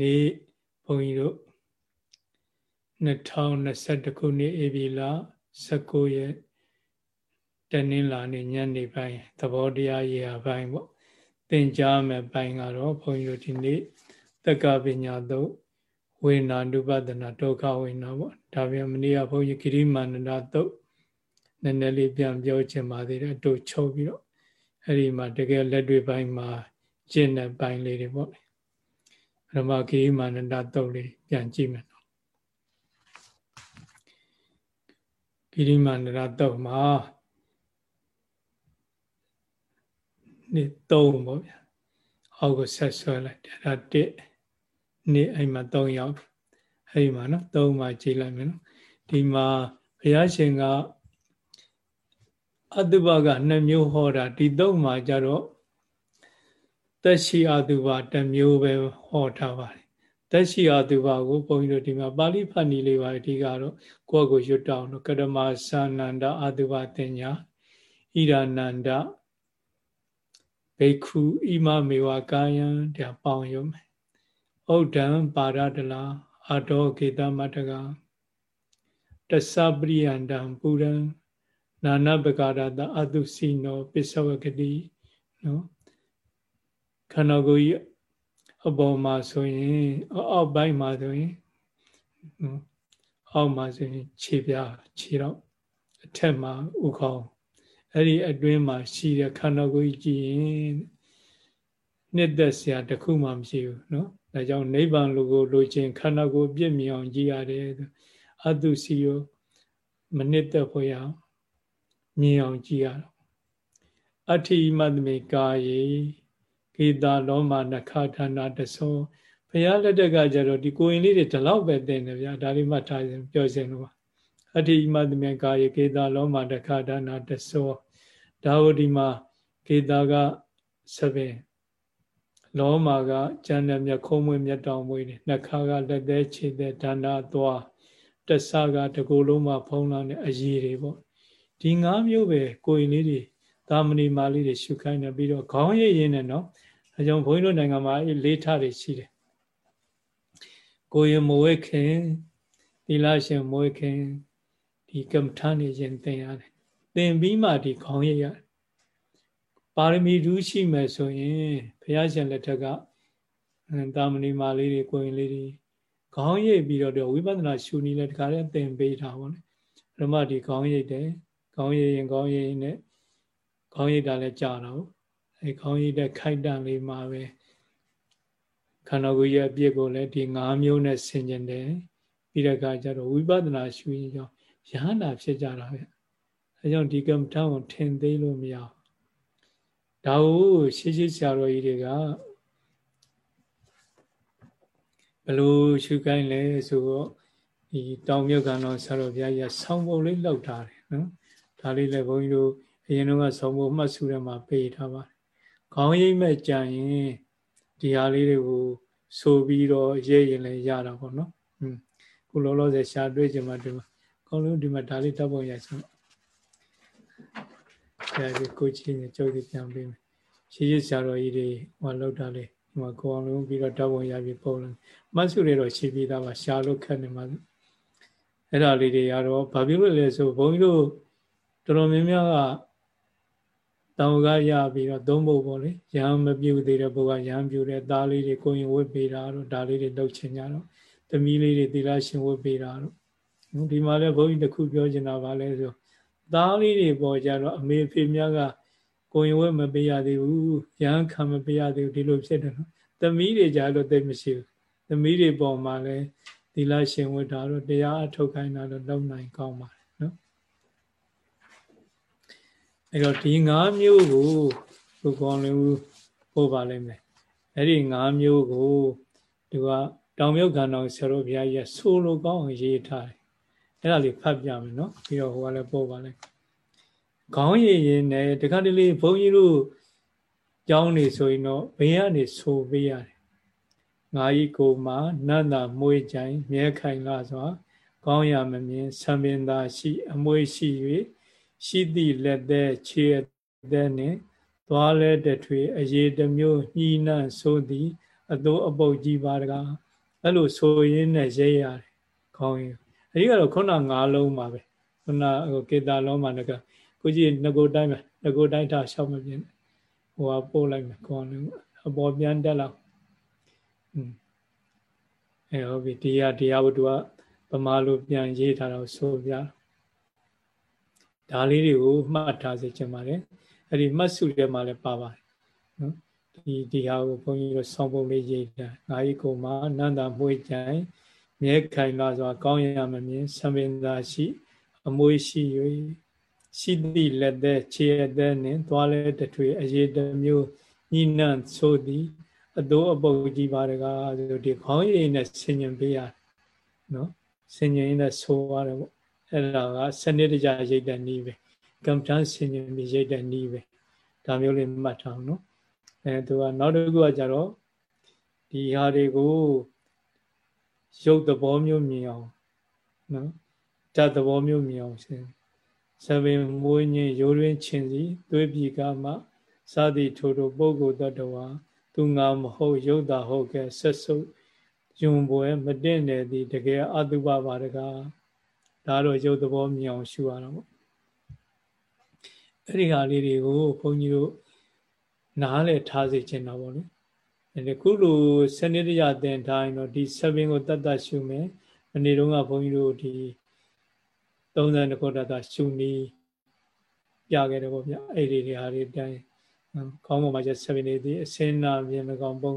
နေ့ဘုန်းကြီးတို့2021ခုနှစ်ဧပြီလ19ရက်တနင်္လာနေ့ညနေပိုင်းသဘောတရားရေဟာပိုင်းပေါ့သင်ကြားမယ်ပိုင်းကတော့ဘုန်းကြီးတို့ဒီနေ့တက္ကပညာတို့ဝေနာနုပဒနာဒုက္ခဝေနာပေါ့ဒါပြန်မနေ့ကဘုန်းကြီးဂရိမာနန္ဒတုတ်နည်းနည်းလေးပြန်ပြောချင်ပါသေးတယ်တို့ချုပ်ပြီးတော့အဲ့ဒီမှာတကယ်လက်တွေ့ပိုင်းမှာကျင့်တဲ့ပိုင်းလေးတွေပေါ့ ဓမ္မဂိရိမာနန္ဒတုတ်လေးပြန်ကြည့်မယ်နော်ဂိရိမာနန္ဒတုတ်မှာနေ့3ပေါ့ဗျာအောက်ကိုဆက်ဆွဲလိုက်ဒါ1နေ့အဲ့မှာ3ရောက်အဲ့ဒီမှာနော်3မှာကြည့်လိုက်မယ်နော်ဒီမှာဘုရားရှင်ကအတုပက2မျိုးဟောတာဒီ3မှာကြတော့ သက်ရှိအတုပတစ်မျိုးပဲဟောထားပါတယ်သက်ရှိအတုပကိုဘုန်းကြီးတို့ဒီမှာပါဠိဖတ်နည်းလေးပါအဓိကတော့ကိုယ့်ကိုရွတ်တောင်းတော့ကရမသာနန္ဒအတုပတင်ညာဣရဏန္ဒဘိက္ခုဣမမေဝကာယံတဲ့ပေါင်းရုံမယ်ဩဒံပါရတလာအတောကေတမတကတသပရိယန္တံပူရံနာနပကာရတအတုစီနောပစ္စဝကတိနော် ခန္ဓာကိုယ်ကြီးအပေါ်မှာဆိုရင်အောက်ပိုင်းမှာဆိုရင်အောက်မှာဆိုရင်ခြေပြားခြေတော့အထက်မှာဥခေါင်းအဲ့ဒီအတွင်းမှာရှိတဲ့ခန္ဓာကိုယ်ကြီးကြည့်ရင်နှစ်သက်စရာတခုမှမရှိဘူးเนาะဒါကြောင့်နိဗ္ဗာန်လိုကိုလိုချင်ခန္ဓာကိုယ်ပြည့်မြင်အောင်ကြည့်ရတယ်အတုစီယောမနစ်သက်ဖို့ရအောင်မြင်အောင်ကြည့်ရတော့အဋ္ဌိမတ္တမေကာယေ ကေတာလောမနခဌာနာတသောဘုရားလက်ထက်ကကျတော့ဒီကိုရင်လေးတွေဒီလောက်ပဲတင်တယ်ဗျာဒါလေးမှတ်ထားရင်ပြောစင်လို့ပါအဋ္ဌိမတ္တမေကာယေကေတာလောမနခဌာနာတသောဒါဝဒီမှာကေတာကဆပင်လောမာကကျန်တဲ့မြခုံးမွေးမြတ်တောင်မွေးနေနှခါကလက်သေးခြေသေးဒါနာသွားတဆကတကူလုံးမှာဖုံးလာတဲ့အရေးတွေပေါ့ဒီ၅မျိုးပဲကိုရင်လေးတွေသာမဏေမာလေးတွေရှုခိုင်းတယ်ပြီးတော့ခေါင်းရည်ရင်းနဲ့နော် အဲကြောင့်ဘုန်းကြီးတို့နိုင်ငံမှာအဲလေးထတွေရှိတယ်ကိုရင်မဝဲခင်သီလရှင်မဝဲခင်ဒီကမ္မထာနေရင်သင်ရတယ်သင်ပြီးမှဒီခေါင်းရည်ရပါရမီဓုရှိမယ်ဆိုရင်ဘုရားရှင်လက်ထက်ကသာမဏေမာလေးတွေကိုရင်လေးတွေခေါင်းရိပ်ပြီးတော့ဝိပဿနာရှုနည်းလဲတခါတည်းသင်ပေးတာပေါ့လေဓမ္မဒီခေါင်းရိပ်တယ်ခေါင်းရိပ်ရင်ခေါင်းရိပ်နဲ့ခေါင်းရိပ်တာလည်းကြာတော့ အဲခေါင်းရိပ်တဲ့ခိုက်တန့်လေးမှာပဲခန္ဓာကိုယ်ရဲ့အပြစ်ကိုလည်းဒီ၅မျိုးနဲ့ဆင်ကျင်တယ်ပြီးတဲ့အခါကျတော့ဝိပဿနာရှုရင်ကြောင့်ရဟန္တာဖြစ်ကြတာပဲအဲကြောင့်ဒီကမ္မထံကိုထင်သေးလို့မရဘူးဒါကိုရှေးရှေးဆရာတော်ကြီးတွေကဘလို့ရှုခိုင်းလဲဆိုတော့ဒီတောင်မြုပ်ကန်တော်ဆရာတော်ဘုရားကြီးဆောင်းပုံလေးလောက်ထားတယ်နော်ဒါလေးလည်းဘုန်းကြီးတို့အရင်တော့ဆောင်းပုံမှတ်စုထဲမှာပေးထားပါတယ် ခေါင်းရိပ်မဲ့ကြရင်ဒီဟာလေးတွေကိုဆိုပြီးတော့ရေးရင်လည်းရတာပေါ့နော်อืมခုလောလောဆယ်ရှားတွေ့ကြမှာဒီမှာကောင်းလို့ဒီမှာဒါလေးတပ်ပုံရိုက်ဆုံးအဲဒီကိုချင်းကြုတ်ပြီးပြန်ပေးမယ်ရှေးရှေးဆရာတော်ကြီးတွေဟောလောက်တာလေဒီမှာကိုအောင်လုံးပြီးတော့တပ်ပုံရပြီးပုံလုံးမတ်စုတွေတော့ရှိပြီးသားပါရှာလို့ခက်နေမှာအဲ့ဒါလေးတွေကတော့ဘာဖြစ်လို့လဲဆိုဘုန်းကြီးတို့တော်တော်များများက တောင်ကရပြီးတော့သုံးဖို့ပေါ့လေရဟန်းမပြုတ်သေးတဲ့ဘုရားရဟန်းပြုတဲ့သားလေးတွေကိုရင်ဝတ်ပေးတာတော့ဒါလေးတွေလုပ်ချင်ကြတော့သမီးလေးတွေသီလရှင်ဝတ်ပေးတာတော့ဒီမှာလည်းဘုန်းကြီးတစ်ခုပြောချင်တာပါလဲဆိုသားလေးတွေပေါ်ကြတော့အမေဖေများကကိုရင်ဝဲမပေးရသေးဘူးရဟန်းခံမပေးရသေးဘူးဒီလိုဖြစ်တယ်နော်သမီးတွေကြလို့သိမရှိဘူးသမီးတွေပေါ်မှာလည်းသီလရှင်ဝတ်တာတော့တရားအထုတ်ခိုင်းတာတော့လုံနိုင်ကောင်းပါတယ်နော် အဲ့တော့ဒီ၅မျိုးကိုဘုကောင်းလည်းပို့ပါလိမ့်မယ်အဲ့ဒီ၅မျိုးကိုသူကတောင်မြုပ်ခန္ဓာဆရာတော်ဘုရားကြီးဆိုလိုကောင်းအောင်ရေးထားတယ်အဲ့ဒါလေးဖတ်ပြမယ်နော်ပြီးတော့ဟိုကလည်းပို့ပါလိမ့်ခေါင်းရည်ရင်နဲ့တခါတလေဘုန်းကြီးတို့ကျောင်းနေဆိုရင်တော့ဘေးကနေဆိုပေးရတယ်ငါဤကိုမှာနတ်တာမွေးကြိုင်မြဲခိုင်လာစွာ ကောင်းရမမြင်ဆံပင်သာရှိ အမွေရှိ၍ ရှိသည့်လက်သက်ခြေသက်နှင့်သွားလဲတထွေအရေးတမျိုးညှိနှံ့ဆိုသည် အသောအပုတ်ကြီးပါတကားအဲ့လိုဆိုရင်းနဲ့ရိတ်ရတယ်ခေါင်းရင်အဒီကတော့ခုနငါးလုံးပါပဲခုနဟိုကေတာလုံးမှာကကိုကြီးငကိုတိုင်းပဲငကိုတိုင်းထားရှောက်မပြင်းဟိုကပို့လိုက်မယ်ခေါင်းလုံးအပေါ်ပြန်တက်လောက်อืมအဲဟုတ်ပြီဒီဟာတရားဝတ္ထုကဗမာလိုပြန်ရေးထားတော့ဆိုပြ ဒါလေးတွေကိုမှတ်ထားစေချင်ပါတယ်အဲ့ဒီမှတ်စုထဲမှာလည်းပါပါတယ်နော်ဒီဒီဟာကိုဘုန်းကြီးတို့ဆောင်းပုံလေးရေးတာငါးဤကိုမှာနန္တာမွေးကြိုင်မြဲခိုင်လာစွာကောင်းရမမြင်သံပင်သာရှိ အမွေရှိ၍ရှိသည့်လက်သက်ခြေအသက်နှင့်သွားလဲတထွေအရေးတမျိုးညှိနှံ့ဆိုသည်အတိုးအပုတ်ကြီးပါတကားဆိုဒီခေါင်းရည်နဲ့ဆင်ញင်ပေးရနော်ဆင်ញင်နဲ့ဆိုရတယ်ပေါ့ အဲ့ဒါကစနစ်တကျရိတ်တဲ့နည်းပဲကမ္ဘာဆင်ញင်ပြီးရိတ်တဲ့နည်းပဲဒါမျိုးလေးမှတ်ထားအောင်နော်အဲသူကနောက်တစ်ခုကကြတော့ဒီဟာတွေကိုရုပ်သဘောမျိုးမြင်အောင်နော်ဓာတ်သဘောမျိုးမြင်အောင်ရှင်သဗ္ဗေမွေးညင်ရိုးရင်းချင်းစီသွေးပြီကမှစသည်ထို့ထိုပုဂ္ဂိုလ်တ attva သူငါမဟုတ်ရုပ်တာဟုတ်ကဲဆက်စုပ်ယုံပွဲမတင့်တယ်ဒီတကယ်အတုပပါတကား ဒါတော့ရုပ်သဘောမြင်အောင်ရှုရတော့ပေါ့အဲ့ဒီဟာလေးတွေကိုဘုန်းကြီးတို့နားလေထားစေချင်တာပေါ့လေအဲဒီခုလိုစနစ်တရသင်ထားရင်တော့ဒီ7ကိုတတ်တတ်ရှုမယ်မနေ့တုန်းကဘုန်းကြီးတို့ဒီ32ခုတတ်တတ်ရှုနည်းပြခဲ့တယ်ပေါ့ဗျအဲ့ဒီတွေဟာတွေတိုင်းခေါင်းပေါ်မှာကျ7နေသည်အစင်းနာပြင်၎င်းပုံ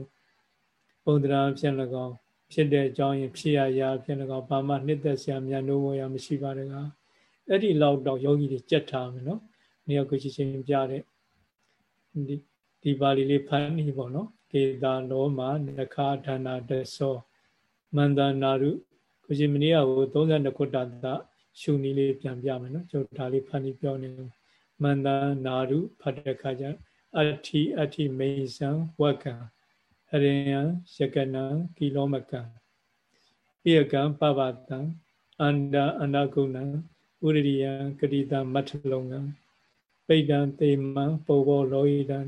ပုံတရာဖြင့်၎င်း ဖြစ်တဲ့အကြောင်းရင်ဖြစ်ရရာဖြင့်၎င်းဘာမှနှစ်သက်စရာမြန်လို့ရမရှိပါတကားအဲ့ဒီလောက်တော့ယောဂီတွေကြက်ထားမယ်နော်။နေရာကိုချင်းချင်းပြတဲ့ဒီဒီပါဠိလေးဖတ်နေပေါ့နော်ကေတာလောမနခာဌာနာတသောမန္တနာရုကိုရှင်မနေ့ကဟို32ခုတ္တတရှုနည်းလေးပြန်ပြမယ်နော်ကျွန်တော်ဒါလေးဖတ်နေပြောနေမန္တနာရုဖတ်တဲ့ခါကျအဋ္ဌိအဋ္ဌိမိစ္ဆံဝကံ အရိယံယကနံကီလောမကံပိယကံပပတံအန္တအန္တကုဏံဥရိယံကတိတမတ္ထလုံံပိဋ္ဌံသေမံပုဗ္ဗောလောဟိတံ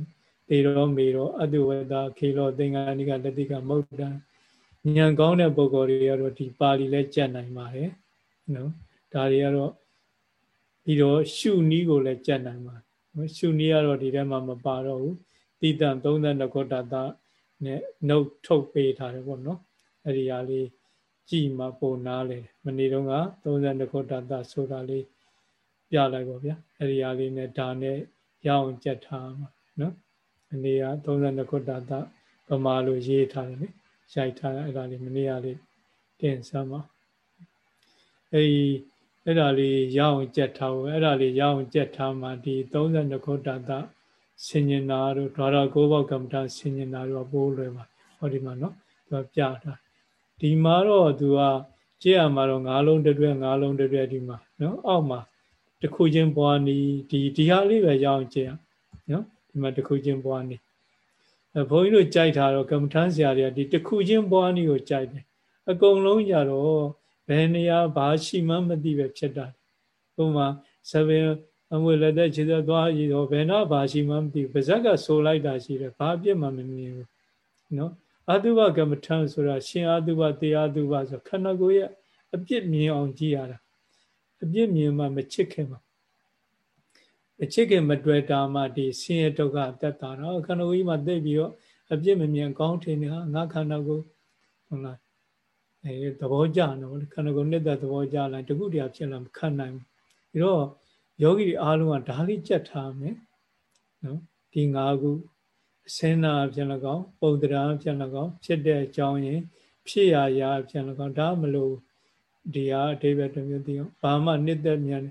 သေရောမေရောအတုဝတခေလောသင်္ဃာနိကတတိကမုတ်တံဉာဏ်ကောင်းတဲ့ပုဂ္ဂိုလ်တွေကတော့ဒီပါဠိလဲကြက်နိုင်ပါတယ်နော်ဒါတွေကတော့ပြီးတော့ရှုနည်းကိုလည်းကြက်နိုင်ပါတယ်ရှုနည်းကတော့ဒီထဲမှာမပါတော့ဘူးတိတံ32ခုတတ နဲ့နှုတ်ထုတ်ပေးထားတယ်ပေါ့နော်အဲ့ဒီဟာလေးကြည်မှာပုံနာလေမနေ့တုန်းက32ခုတတဆိုတာလေးပြလိုက်ပါဗျာအဲ့ဒီဟာလေးနဲ့ဒါနဲ့ရအောင်ကြက်ထားမှာနော်အနေက32ခုတတဗမာလိုရေးထားတယ်လေရိုက်ထားအဲ့ဒါလေးမနေ့ကလေးတင်စမ်းပါအဲ့ဒီအဲ့ဒါလေးရအောင်ကြက်ထားဖို့အဲ့ဒါလေးရအောင်ကြက်ထားမှဒီ32ခုတတ ဆင်ញင်နာတို့ဓာရကိုးဘောက်ကမ္မတာဆင်ញင်နာတို့ပိုးလွယ်ပါဟောဒီမှာနော်သူကပြတာဒီမှာတော့သူကကြည့်ရမှာတော့ငါးလုံးတစ်တွဲငါးလုံးတစ်တွဲဒီမှာနော်အောက်မှာတစ်ခုချင်းပွားနီးဒီဒီဟာလေးပဲရအောင်ကြည့်ရနော်ဒီမှာတစ်ခုချင်းပွားနီးအဲဘုန်းကြီးတို့ကြိုက်တာတော့ကမ္မထမ်းဆရာတွေကဒီတစ်ခုချင်းပွားနီးကိုကြိုက်တယ်အကုန်လုံးကြတော့ဘယ်နေရာဘာရှိမှမသိပဲဖြစ်တာဥပမာဆဗင် အမွေလက်သက်ခြေသက်သွားရည်တော့ဘယ်တော့ဘာရှိမှမသိဘူးပါဇက်ကဆိုလိုက်တာရှိတယ်ဘာအပြစ်မှမမြင်ဘူးနော်အတုပကမ္မထမ်းဆိုတာရှင်အတုပတရားတုပဆိုခန္ဓာကိုယ်ရဲ့အပြစ်မြင်အောင်ကြည့်ရတာအပြစ်မြင်မှမချစ်ခင်မှာမချစ်ခင်မတွေ့တာမှဒီဆင်းရဲဒုက္ခတက်တာတော့ခန္ဓာကိုယ်ကြီးမှာသိပြီးတော့အပြစ်မမြင်ကောင်းထင်နေတာငါခန္ဓာကိုယ်ဟုတ်လားအဲသဘောကျတော့ခန္ဓာကိုယ်နဲ့တဲ့သဘောကျလာတခုတည်းဖြစ်လာမခံနိုင်ဘူးပြီးတော့ ယောဂီအားလုံးကဒါလေးကြက်ထားမယ်နော်ဒီ၅ခုအစင်းနာဖြစ်၎င်းပုံတရာဖြစ်၎င်းဖြစ်တဲ့အကြောင်းရင်ဖြစ်ရရာဖြစ်၎င်းဒါမလို့ဒီဟာအတိပ္ပယ်တစ်မျိုးသိအောင်ဘာမှနှစ်သက်မြန်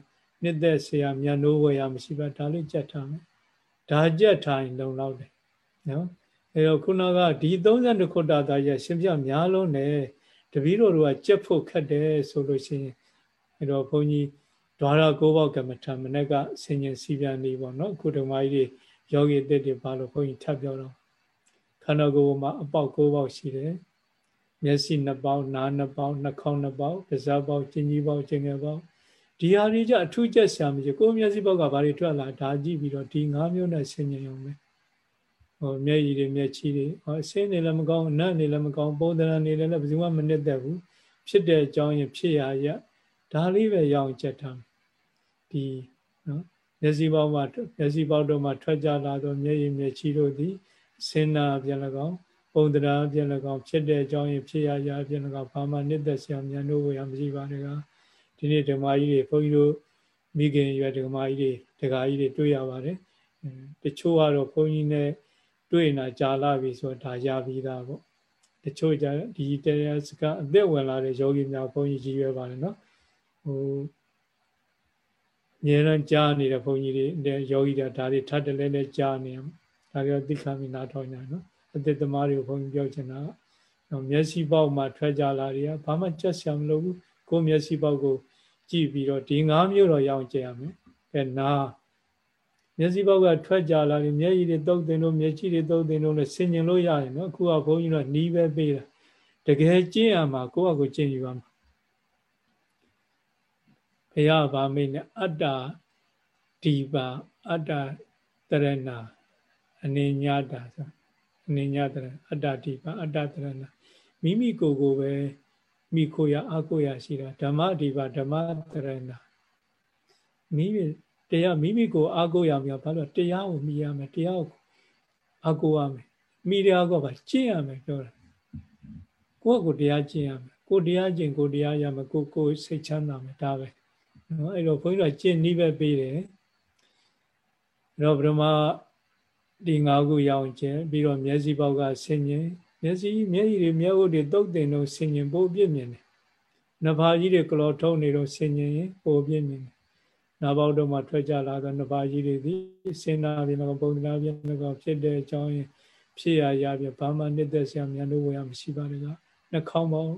နှစ်သက်ဆရာမြန်နိုးဝယ်ရမရှိပါဒါလေးကြက်ထားမယ်ဒါကြက်ထားရင်လုံလောက်တယ်နော်အဲတော့ခုနကဒီ32ခုတာသားရရှင်ပြများလုံးတယ်တပည့်တော်တို့ကကြက်ဖို့ခက်တယ်ဆိုလို့ရှိရင်အဲတော့ဘုန်းကြီး ဒွါရကိုးပေါက်ကမ္မထမနေ့ကဆင်ញင်စီပြန်နေပေါ့နော်ခုဓမ္မကြီးတွေယောဂီအစ်တွေဘာလို့ဘုန်းကြီးထပ်ပြောတော့ခန္ဓာကိုယ်မှာအပေါက်ကိုးပေါက်ရှိတယ်မျက်စိနှစ်ပေါက်နားနှစ်ပေါက်နှာခေါင်းနှစ်ပေါက်ပါးစပ်ပေါက်ကျင်ကြီးပေါက်ကျင်ငယ်ပေါက်ဒီဟာတွေကြအထူးကျက်ဆရာမရှိကိုယ်မျက်စိပေါက်ကဘာတွေထွက်လာဒါကြည့်ပြီးတော့ဒီ၅မျိုးနဲ့ဆင်ញင်ရုံပဲဟိုမျက်ရည်တွေမျက်ချီတွေဟောအစင်းနေလည်းမကောင်းအနတ်နေလည်းမကောင်းပုံသဏ္ဍာန်နေလည်းဘယ်သူမှမနစ်သက်ဘူးဖြစ်တဲ့အကြောင်းရင်ဖြစ်ရရဒါလေးပဲရအောင်ကြက်ထား ဒီနော်မျက်စိပေါက်မှာမျက်စိပေါက်တော့မှထွက်ကြလာတော့မျက်ရည်မျက်ချီတို့သည်စင်နာပြန်၎င်းပုံသဏ္ဍာန်ပြန်၎င်းဖြစ်တဲ့အကြောင်းရင်ဖြစ်ရရပြန်၎င်းဘာမှနစ်သက်စရာမြန်လို့ရမရှိပါနဲ့ကဒီနေ့ဓမ္မကြီးတွေဘုန်းကြီးတို့မိခင်ရွယ်ဓမ္မကြီးတွေဒကာကြီးတွေတွေ့ရပါတယ်တချို့ကတော့ဘုန်းကြီးနဲ့တွေ့နေတာကြာလာပြီဆိုတော့ဒါရပြီးသားပေါ့တချို့ကြဒီတရားစကားအသက်ဝင်လာတဲ့ယောဂီများဘုန်းကြီးကြီးရွယ်ပါတယ်နော်ဟို အများရန်ကြားနေတဲ့ဘုန်းကြီးတွေယောဂီတွေဒါတွေထပ်တလဲလဲကြားနေဒါကြောင့်သိခါမိနာထောင်းညာနော်အသက်သမားတွေကိုဘုန်းကြီးပြောချင်တာတော့မျက်စိပေါက်မှာထွက်ကြလာတွေကဘာမှကြက်ဆံမလို့ဘူးကိုယ်မျက်စိပေါက်ကို ကြည့်ပြီးတော့ဒီ၅မျိုးတော့ရအောင်ကြည့်ရမယ်အဲနာမျက်စိပေါက်ကထွက်ကြလာတယ်မျက်ရည်တွေတုပ်တင်လို့မျက်ကြည့်တွေတုပ်တင်လို့လည်းဆင်ញင်လို့ရတယ်နော်အခုကဘုန်းကြီးတို့နီးပဲပေးတာတကယ်ကျင့်ရမှာကိုယ့်အကိုကျင့်ယူပါမှာ ဘုရားဗာမိတ်နဲ့အတ္တဒီပါအတ္တတရဏအနေညာတာဆိုအနေညာတရအတ္တဒီပါအတ္တတရဏမိမိကိုယ်ကိုပဲမိခိုရအကိုရရှိတာဓမ္မဒီပါဓမ္မတရဏမိမိတရားမိမိကိုအားကိုးရမယ်ဘာလို့တရားကိုမိရမယ်တရားကိုအားကိုးရမယ်မိတရားကပါကျင့်ရမယ်ပြောတာကိုယ့်ကိုတရားကျင့်ရမယ်ကိုတရားကျင့်ကိုတရားရမယ်ကိုကိုစိတ်ချမ်းသာမယ်ဒါပဲ နော်အဲ့တော့ဘုန်းကြီးတို့ကျင့်နည်းပဲပေးတယ်အဲ့တော့ဗြဟ္မာဒီ၅ခုရအောင်ကျင့်ပြီးတော့မျက်စိပေါက်ကဆင်ញင်မျက်စိမျက်ရည်တွေမျက်ဝတ်တွေတုတ်တင်တော့ဆင်ញင်ပို့ပြည့်မြင်တယ်နှဘာကြီးတွေကလော်ထုံနေတော့ဆင်ញင်ရင်ပို့ပြည့်မြင်တယ်နာဘောက်တို့မှထွက်ကြလာသောနှစ်ပါးကြီးတွေသည်စေနာပြင်ကပုံသနာပြင်ကဖြစ်တဲ့အကြောင်းဖြစ်ရရပြဘာမှနှစ်သက်ဆရာမြန်လို့ဝရမရှိပါနဲ့ကနှာခေါင်းပေါင်း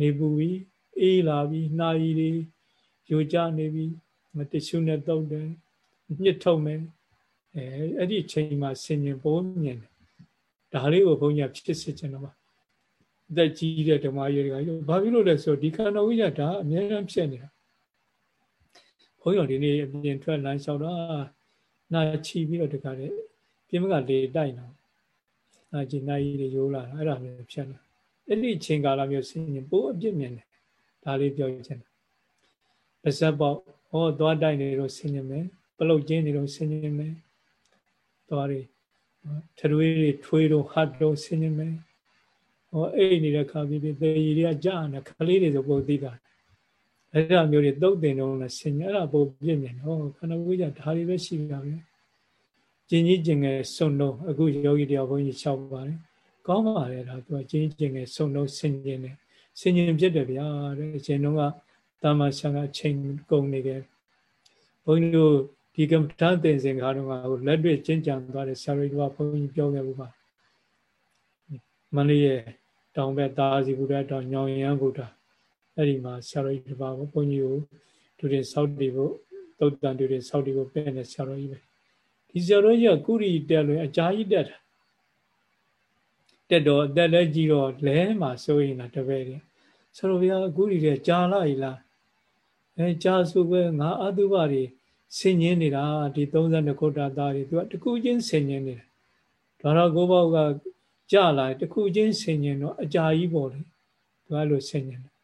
နေပူပြီးအေးလာပြီးနှာရည်တွေ ယိုကျနေပြီးမတ िश ုနဲ့တုတ်တယ်ညှစ်ထုံမယ်အဲအဲ့ဒီချိန်မှာဆင်ញင်ပုံမြင်တယ်ဒါလေးကိုဘုန်းကြီးဖြစ်စေချင်တော့ပါအသက်ကြီးတဲ့ဓမ္မရေတွေကဘာဖြစ်လို့လဲဆိုတော့ဒီခန္ဓာဝိညာဉ်ဒါအများအားဖြစ်နေတာဘုန်းကြီးတို့ဒီနေ့အပြင်ထွက်လမ်းလျှောက်တော့နာချီပြီးတော့တခါလေပြင်းမကလေတိုက်တော့နာချီနာကြီးတွေရိုးလာတာအဲ့ဒါမျိုးဖြစ်လာအဲ့ဒီချိန်ကာလမျိုးဆင်းရင်ပိုးအပြစ်မြင်တယ်ဒါလေးပြောချင်တယ် ပါဇက်ပေါက်ဩသွားတိုက်နေတော့ဆင်းနေမယ်ပလုတ်ကျင်းနေတော့ဆင်းနေမယ်သွားတွေထရွေးတွေထွေးတော့ဟတ်တော့ဆင်းနေမယ်ဩအိတ်နေတဲ့ခါပြီးပြီးသေကြီးတွေကကြာနေခလေးတွေဆိုပုံသိတာအဲ့ဒါမျိုးတွေတုတ်တင်တော့လည်းဆင်းနေအဲ့ဒါပုံပြည့်နေတော့ခဏဝေးကြဒါတွေပဲရှိတာပဲကျင်ကြီးကျင်ငယ်စုံတော့အခုယောဂီတရားဘုန်းကြီးရှောက်ပါတယ်ကောင်းပါလေဒါသူကကျင်းကျင်ငယ်စုံတော့ဆင်ကျင်တယ်ဆင်ကျင်ဖြစ်တယ်ဗျာတဲ့အချိန်တုန်းက တာမဆံကချိန်ကုန်နေတယ်ဘုန်းကြီးတို့ဒီကမ္ဘာသင်္စင်ခါတော့ဟိုလက်တွေ့ကျင့်ကြံသွားတဲ့ဆရာတော်ကဘုန်းကြီးပြောခဲ့ဘူးပါမလေးရဲ့တောင်ဘက်သာစီဘုရားတောင်ညောင်ရမ်းဘုရားအဲ့ဒီမှာဆရာတော်ကြီးတစ်ပါးဘုန်းကြီးကိုသူတွေစောက်တည်ဖို့သုတ်တန်သူတွေစောက်တည်ဖို့ပဲနေဆရာတော်ကြီးပဲဒီဆရာတော်ကြီးကကုရီတက်လို့အကြာကြီးတက်တာတက်တော့အသက်လည်းကြီးတော့လဲမှာစိုးရင်လားတပည့်တွေဆရာတော်ဘုရားကုရီတဲ့ကြာလာ ਈ လား အဲကြာဆိုပဲငါအတုပတွေဆင်ញင်းနေတာဒီ32ခုတာသားတွေသူကတခုချင်းဆင်ញင်းနေတယ်ဒါတော့ကိုဘောက်ကကြာလာတခုချင်းဆင်ញင်းတော့အကြာကြီးပေါ့လေသူကလို့ဆင်ញင်းတယ်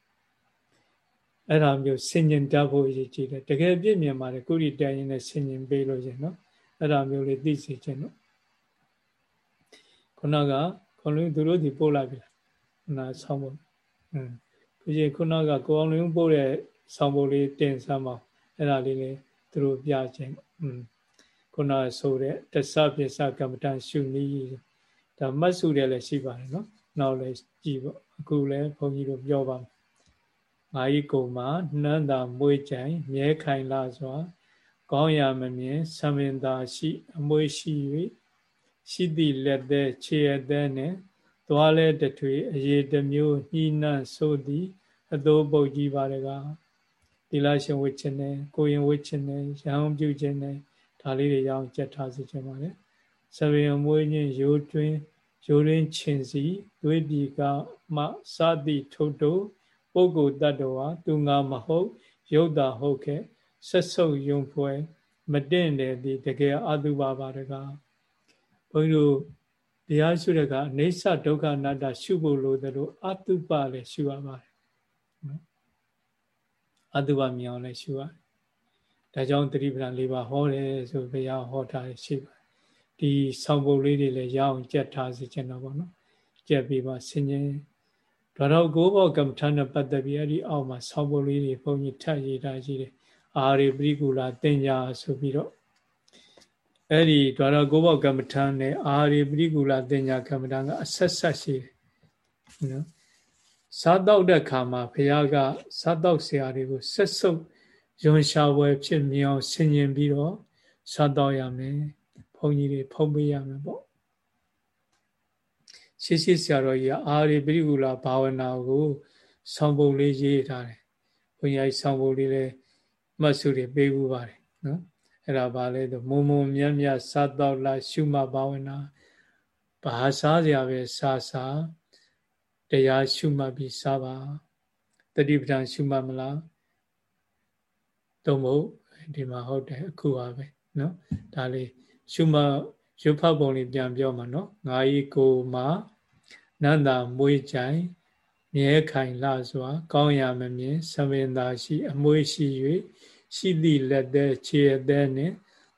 အဲ့ဒါမျိုးဆင်ញင်တတ်ဖို့ရည်ကြည်တယ်တကယ်ပြည့်မြင်ပါတယ်ကုရိတန်ရင်နဲ့ဆင်ញင်ပေးလို့ရှင်နော်အဲ့ဒါမျိုးလေးသိစေခြင်းနော်ခုနကခွန်လုံးသူတို့ဒီပို့လိုက်ပြီလားနာဆောင်းဖို့อืมခုကြီးခုနကကိုအောင်လုံးပို့တဲ့ ဆောင်းဖို့လေးတင်စမ်းပါအဲ့ဒါလေးလေးသူတို့ပြခြင်းอืมခုနဆိုတဲ့တသပိစကမ္မတန်ရှုနည်းဒါမတ်စုတယ်လည်းရှိပါတယ်နော်နောက်လည်းကြည်ပေါ့အခုလည်းဘုန်းကြီးတို့ပြောပါမယ်ငါဤကိုမှာနှမ်းသာမွေးကြိုင်မြဲခိုင်လာစွာ ကောင်းရမမြင်ဆံပင်သာရှိ အမွေရှိ၍ရှိသည့်လက်သေးခြေအသေးနှင့်သွားလဲတထွေအရေးတစ်မျိုးညှိနှံ့ဆိုသည်အသိုးပုတ်ကြီးပါတကား သီလရှင်ဝိခြင်းနဲ့ကိုရင်ဝိခြင်းနဲ့ရဟန်းပြုခြင်းနဲ့ဒါလေးတွေရအောင်ကြက်ထားစေချင်ပါတယ်ဆံပင်အမွေးခြင်းရိုးတွင်ရိုးရင်းချင်းစီသွေးဒီကမှစသည်ထုတ်တို့ပုဂ္ဂိုလ်တ attva သူငါမဟုတ်ရုပ်တာဟုတ်ခဲ့ဆက်ဆုပ်ယုံဖွဲမတင့်တယ်ဒီတကယ်အတုပါပါတကားဘုန်းကြီးတို့တရားရှုတဲ့ကအနိစ္စဒုက္ခအနတ္တရှုဖို့လိုတယ်လို့အတုပလည်းရှုရပါတယ်နော် အတုပမြောင်လည်းရှုရတယ်ဒါကြောင့်တတိပဒံ၄ပါးဟောတယ်ဆိုဘုရားဟောထားရရှိပါတယ်ဒီဆောင်ပုတ်လေးတွေလည်းရအောင်ကြက်ထားစေချင်တော့ဗောနော်ကြက်ပြီးပါဆင်ញင်ဒါတော့ကိုဘောကမ္မထာနဲ့ပတ်သက်ပြီးအဲ့ဒီအောက်မှာဆောင်းပုတ်လေးတွေဘုန်းကြီးထပ်ရေးထားရှိတယ်အာရိပရိကူလာတင်ညာဆိုပြီးတော့အဲ့ဒီဒါတော့ကိုဘောကမ္မထာနဲ့အာရိပရိကူလာတင်ညာကမ္မထာကအဆက်ဆက်ရှိတယ်နော် စားတော့တဲ့ခါမှာဘုရားကစားတော့ဆရာတွေကိုဆက်ဆုပ်ယွန်ရှာပွဲဖြစ်မြောင်ဆင်ញင်ပြီးတော့စားတော့ရမယ်ဘုန်းကြီးတွေဖုံးပေးရမယ်ပေါ့ရှေးရှေးဆရာတော်ကြီးကအာရိပရိကူလာဘာဝနာကိုဆောင်းပုံလေးရေးထားတယ်။ဘုန်းကြီးဆောင်းပုံလေးလည်းမှတ်စုတွေပေးဘူးပါတယ်နော်။အဲ့ဒါဘာလဲဆိုမုံမုံမြတ်မြတ်စားတော့လာရှုမှဘာဝနာဘာစားစရာပဲစားစား တရားရှုမှတ်ပြီးစားပါတတိပဌာန်ရှုမှတ်မလားတော့မဟုတ်ဒီမှာဟုတ်တယ်အခုပါပဲနော်ဒါလေးရှုမှတ်ရုပ်ဖတ်ပုံလေးပြန်ပြောမှာနော်ငါဤကိုမှာနန္တာမွေးကြိုင်မြဲခိုင်လှစွာ ကောင်းရမမြင်သဝင်သာရှိ အမွေးရှိ၍ရှိသည့်လက်သက်ခြေအသက်နှင့်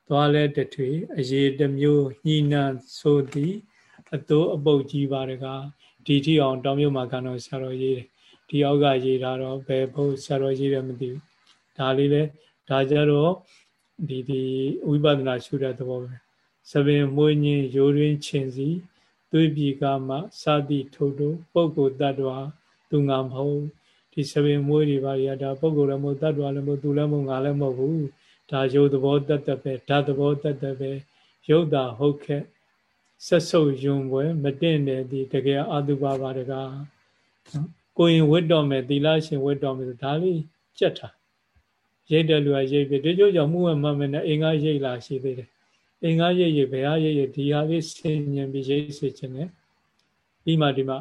သွားလဲတထွေအရေးတစ်မျိုးညှိနှံဆိုသည်အတိုးအပုတ်ကြီးပါတကား ဒီထီအောင်တောင်မြို့မှာကံတော်ဆရာတော်ရေးတယ်ဒီအောက်ကရေးတာတော့ဘယ်ဘုဆရာတော်ရေးတယ်မသိဘူးဒါလေးလဲဒါကြတော့ဒီဒီဝိပဿနာရှုတဲ့သဘောပဲသပင်မွေးညင်းရိုးရင်းချင်းစီသွေးပြီကမှစာတိထုထုပုဂ္ဂိုလ်တ attva သူငါမဟုတ်ဒီသပင်မွေးတွေပါရဒါပုဂ္ဂိုလ်လည်းမဟုတ်တ attva လည်းမဟုတ်သူလည်းမဟုတ်ငါလည်းမဟုတ်ဘူးဒါယုတ်သဘောတတ်တတ်ပဲဓာတ်သဘောတတ်တတ်ပဲယုတ်တာဟုတ်ခဲ့ ဆက်ဆုပ်ယွံပွဲမတင့်တယ်ဒီတကယ်အတုပါပါတကားနော်ကိုရင်ဝတ်တော်မယ်သီလရှင်ဝတ်တော်မယ်ဆိုဒါလေးကြက်တာရိတ်တဲ့လူကရိတ်ပြီဒီကြောင့်မှုဝမမနဲ့အင်္ဂါရိတ်လာရှိသေးတယ်အင်္ဂါရိတ်ရိတ်ဘယ်ဟာရိတ်ရိတ်ဒီဟာလေးဆင်ញံပြီးရိတ်စေခြင်း ਨੇ ဒီမှာဒီမှာ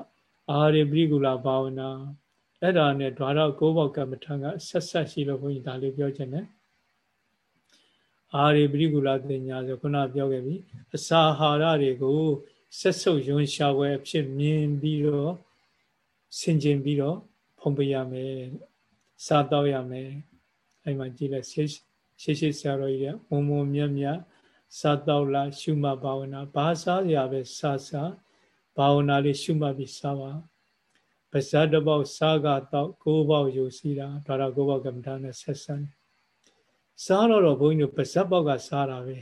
အာရိပရိကူလာဘာဝနာအဲ့ဒါနဲ့ဓာရ၉ဘောက်ကမ္မထံကဆက်ဆက်ရှိလို့ဘုန်းကြီးဒါလေးပြောခြင်း ਨੇ အာရိပရိကုလတင်ညာဆိုခုနပြောခဲ့ပြီအစာဟာရတွေကိုဆက်ဆုပ်ယွန်ရှာပွဲအဖြစ်မြင်ပြီးတော့ဆင်ခြင်ပြီးတော့ဖုံးပေးရမယ်စားတော့ရမယ်အဲ့မှာကြည့်လိုက်ရှေ့ရှေ့ရှေ့ဆရာတော်ကြီးကမုံမုံမြတ်မြတ်စားတော့လားရှုမှတ်ဘာဝနာဘာစားရပဲစားစားဘာဝနာလေးရှုမှတ်ပြီးစားပါပါဇတ်တပေါက်စားကတော့ကိုးပေါက်ယူစီတာဒါတော့ကိုးပေါက်ကမ္မထာနဲ့ဆက်ဆံ စားတော့တော့ဘုန်းကြီးတို့ပါဇတ်ပေါက်ကစားတာပဲ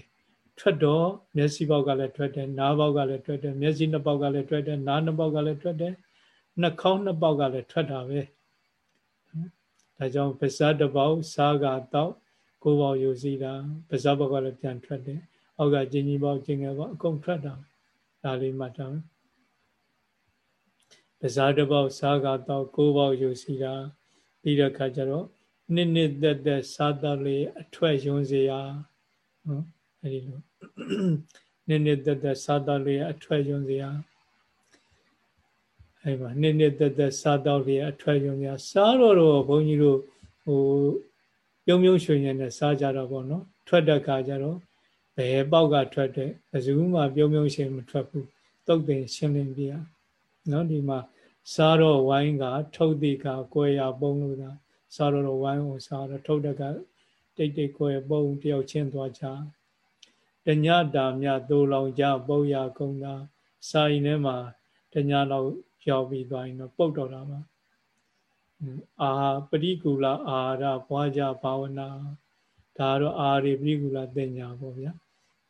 ထွက်တော့မျက်စိပေါက်ကလည်းထွက်တယ်နားပေါက်ကလည်းထွက်တယ်မျက်စိနှစ်ပေါက်ကလည်းထွက်တယ်နားနှစ်ပေါက်ကလည်းထွက်တယ်နှာခေါင်းနှစ်ပေါက်ကလည်းထွက်တာပဲဒါကြောင့်ပါဇတ်တပေါက်စားကတော့ကိုးပေါက်ယူစီတာပါဇတ်ပေါက်ကလည်းပြန်ထွက်တယ်အောက်ကကျင်းကြီးပေါက်ကျင်းငယ်ပေါက်အကုန်ထွက်တာဒါလေးမှတ်ထားမယ်ပဇာတပေါက်စားကတော့ကိုးပေါက်ယူစီတာပြီးတဲ့ခါကျတော့ နှစ်နှစ်သက်သက်စားတော့လေးအထွက်ယွန်းစေရနော်အဲဒီလိုနှစ်နှစ်သက်သက်စားတော့လေးအထွက်ယွန်းစေရအဲမှာနှစ်နှစ်သက်သက်စားတော့လေးအထွက်ယွန်းစေရစားတော့တော့ဘုန်းကြီးတို့ဟိုပြုံးပြုံးရွှင်ရွှင်နဲ့စားကြတော့ပေါ့နော်ထွက်တဲ့ခါကျတော့ဘယ်ပေါက်ကထွက်တဲ့ဘယ်သူမှပြုံးပြုံးရှင်မထွက်ဘူးတုတ်တင်ရှင်းလင်းပြရနော်ဒီမှာစားတော့ဝိုင်းကထုတ်တိကကွယ်ရပုံလို့သာ စားတော့ဝိုင်းကိုစားတော့ထုတ်တကတိတ်တိတ်ကွယ်ပုံတယောက်ချင်းသွားချတညတာမြသိုးလောင်ကြပုတ်ရကုန်တာစာရင်ထဲမှာတညလောက်ရောက်ပြီးသွားရင်တော့ပုတ်တော့တာပါအာပရိကူလအာရဘွားကြဘာဝနာဒါတော့အာရိပရိကူလတင်ညာပေါ့ဗျာ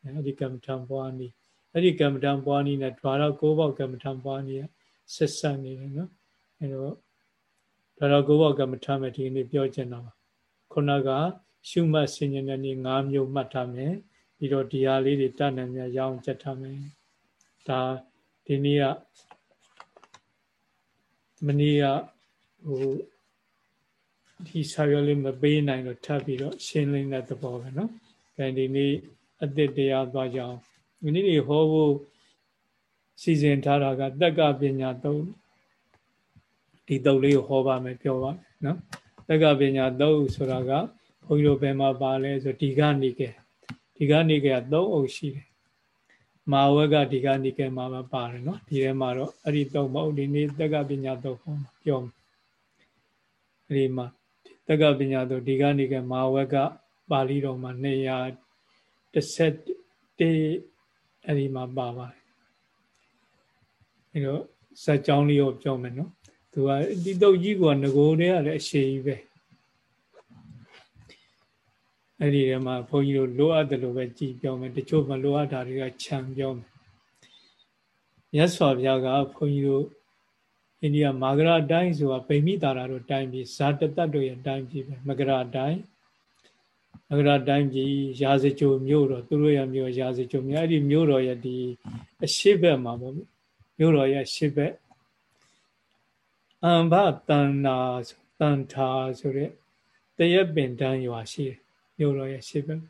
အဲ့ဒီကမ္မထံပွားနည်းအဲ့ဒီကမ္မထံပွားနည်းနဲ့ဓာရကိုးပေါက်ကမ္မထံပွားနည်းဆက်ဆက်နေတယ်နော်အဲ့တော့ ဓာရကိုးပေါက်ကမ္မထံမဲ့ဒီနေ့ပြောချင်တာပါခုနကရှုမှတ်ဆင်ញတဲ့နေ့၅မျိုးမှတ်ထားမယ်ပြီးတော့ဒီဟာလေးတွေတတ်နိုင်မြရအောင်ကြက်ထားမယ်ဒါဒီနေ့ကမနေ့ကဟိုဒီစာရွက်လေးမပေးနိုင်တော့ထပ်ပြီးတော့ရှင်းလင်းတဲ့သဘောပဲเนาะ။အဲဒီနေ့အသစ်တရားသွားကြအောင်။ဒီနေ့တွေဟောဖို့စီစဉ်ထားတာကတက္ကပညာသုံး ဒီတုတ်လေးကိုဟောပါမယ်ပြောပါမယ်နော်တက္ကပညာတုတ်ဆိုတာကဘုန်းကြီးတို့ဘယ်မှာပါလဲဆိုဒီကနိကေဒီကနိကေကသုံးအုပ်ရှိတယ်မာဝကဒီကနိကေမှာပါတယ်နော်ဒီထဲမှာတော့အဲ့ဒီသုံးမဟုတ်ဒီနေ့တက္ကပညာတုတ်ဟောမှာပြောမယ်အဲ့ဒီမှာတက္ကပညာတုတ်ဒီကနိကေမာဝကပါဠိတော်မှာ231အဲ့ဒီမှာပါပါတယ်အဲ့တော့ဇာတ်ကြောင်းလေးကိုပြောမယ်နော် သူကဒီတော့ကြီးကငကိုတည်းကလည်းအရှိကြီးပဲအဲ့ဒီထဲမှာဘုန်းကြီးတို့လိုအပ်တယ်လို့ပဲကြည်ပြောမယ်တချို့မလိုအပ်တာတွေကခြံပြောမယ်မြတ်စွာဘုရားကဘုန်းကြီးတို့အိန္ဒိယမာဂရတိုင်းဆိုတာဗိမိတာရာတို့တိုင်းပြည်ဇာတတတ်တို့ရဲ့တိုင်းပြည်ပဲမဂရတိုင်းမဂရတိုင်းပြည်ရာဇကြိုမြို့တော်သူတို့ရဲ့မြို့ရာဇကြိုမြို့အဲ့ဒီမြို့တော်ရဲ့ဒီအရှိဘက်မှာပေါ့မြို့တော်ရဲ့ရှေ့ဘက် အံဘတန်နာတန်ထာဆိုတဲ့တရက်ပင်တန်းရွာရှိတယ်မြို့တော်ရဲ့ရှေ့ဘက်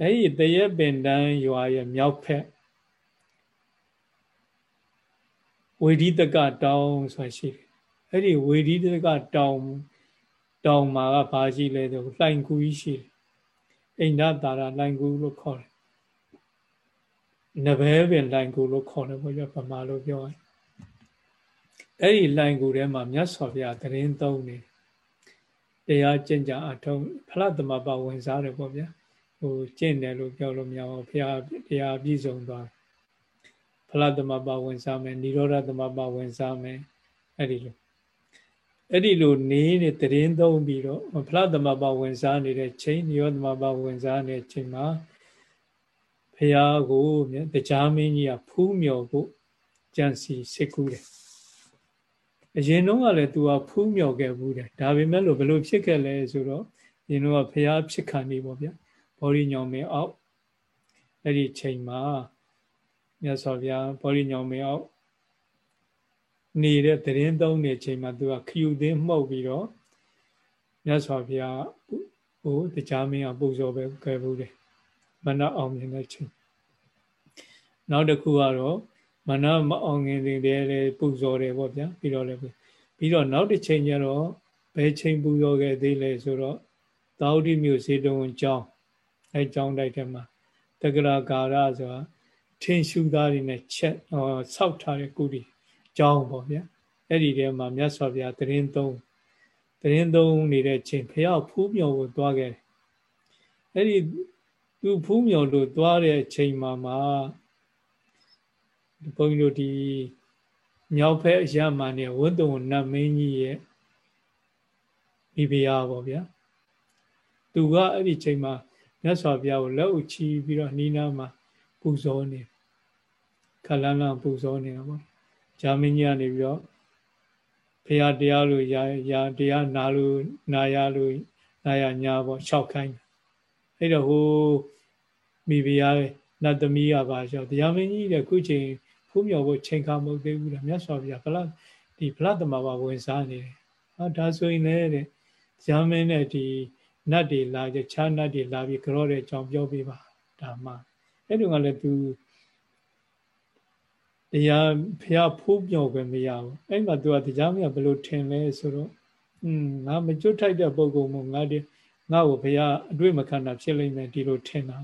အဲ့ဒီတရက်ပင်တန်းရွာရဲ့မြောက်ဖက်ဝေဒီတကတောင်ဆိုတာရှိတယ်အဲ့ဒီဝေဒီတကတောင်တောင်မှာကဘာရှိလဲဆိုလှိုင်ကူကြီးရှိတယ်အိန္ဒတာရလှိုင်ကူလို့ခေါ်တယ်နဘဲပင်လှိုင်ကူလို့ခေါ်တယ်ဘုရားဗမာလိုပြောရင် အဲ့ဒီလှိုင်ကူထဲမှာမြတ်စွာဘုရားတရင်သုံးနေတရားကျင့်ကြအထုံးဖလားသမပဝင်စားတယ်ပေါ့ဗျာဟိုကျင့်တယ်လို့ပြောလို့မရဘူးဘုရားတရားပြည့်စုံသွားဖလားသမပဝင်စားမယ်និရောဓသမပဝင်စားမယ်အဲ့ဒီလိုအဲ့ဒီလိုနေနေတရင်သုံးပြီးတော့ဖလားသမပဝင်စားနေတဲ့ချိန်និရောဓသမပဝင်စားနေတဲ့ချိန်မှာဘုရားကိုတရားမင်းကြီးကဖူးမြော်ဖို့ကြံစီစစ်ကူးတယ် အရင်တော့ကလည်း तू ကဖူးမြော်ခဲ့ဘူးတယ်ဒါပေမဲ့လို့ဘယ်လိုဖြစ်ခဲ့လဲဆိုတော့ရင်တော့ဖះဖြစ်ခံနေပေါ့ဗျာဘောရီညောင်မင်းအောက်အဲ့ဒီချိန်မှာမြတ်စွာဘုရားဘောရီညောင်မင်းအောက်နေတဲ့တရင်သုံးနေချိန်မှာ तू ကခယူသင်းမှုတ်ပြီးတော့မြတ်စွာဘုရားဟိုတရားမင်းကပူဇော်ပဲခဲ့ဘူးတယ်မနအောင်မြင်တဲ့ချိန်နောက်တစ်ခုကတော့ မနမအောင်ငင်တွေလည်းပူဇော်တယ်ပေါ့ဗျာပြီးတော့လည်းပြီးတော့နောက်တစ်ချိန်ကျတော့ဘယ်ချိန်ပူဇော်ခဲ့သေးလဲဆိုတော့သာဝတိမြို့ဇေတဝန်ကျောင်းအဲကျောင်းတိုက်ထဲမှာတက္ကရာကာရဆိုတာထင်းရှူသားတွေနဲ့ချက်ဟောဆောက်ထားတဲ့ကုတီကျောင်းပေါ့ဗျာအဲ့ဒီထဲမှာမြတ်စွာဘုရားတရင်သုံးတရင်သုံးနေတဲ့ချိန်ဖះဖူးမြော်ကိုသွားခဲ့အဲ့ဒီသူဖူးမြော်လို့သွားတဲ့ချိန်မှာမှာ ဘုန်းကြီးတို့ဒီမြောက်ဖက်အရမန်နဲ့ဝတ်တုံနတ်မင်းကြီးရဲ့မိဖုရားပေါ့ဗျာသူကအဲ့ဒီချိန်မှာမြတ်စွာဘုရားကိုလက်အုပ်ချီပြီးတော့နီးနားမှာပူဇော်နေခလန်းလန်းပူဇော်နေတာပေါ့ဂျာမင်းကြီးကနေပြီးတော့ဘုရားတရားလို့ရာရာတရားနာလို့နာရလို့နာရညာပေါ့လျှောက်ခိုင်းအဲ့တော့ဟိုမိဖုရားနတ်သမီးကပါလျှောက်တရားမင်းကြီးတဲ့ခုချိန် ခုမျောကိုချိန်ခါမဟုတ်သေးဘူးလားမြတ်စွာဘုရားဗလဒီဗလသမဘာဝင်စားနေတယ်။ဟာဒါဆိုရင်လည်းတဲ့ဇာမင်းနဲ့ဒီနတ်တွေလာကြခြားနတ်တွေလာပြီးကြောတဲ့အကြောင်းပြောပြပါဒါမှအဲ့ဒီကလည်းသူတရားဖះဖိုးပြောခွင့်မရဘူးအဲ့မှာသူကတရားမရဘလို့ထင်လဲဆိုတော့อืมငါမကြွထိုက်တဲ့ပုံကုံမငါဒီငါ့ကိုဖះအတွေ့မခံတာဖြစ်လိမ့်မယ်ဒီလိုထင်တာ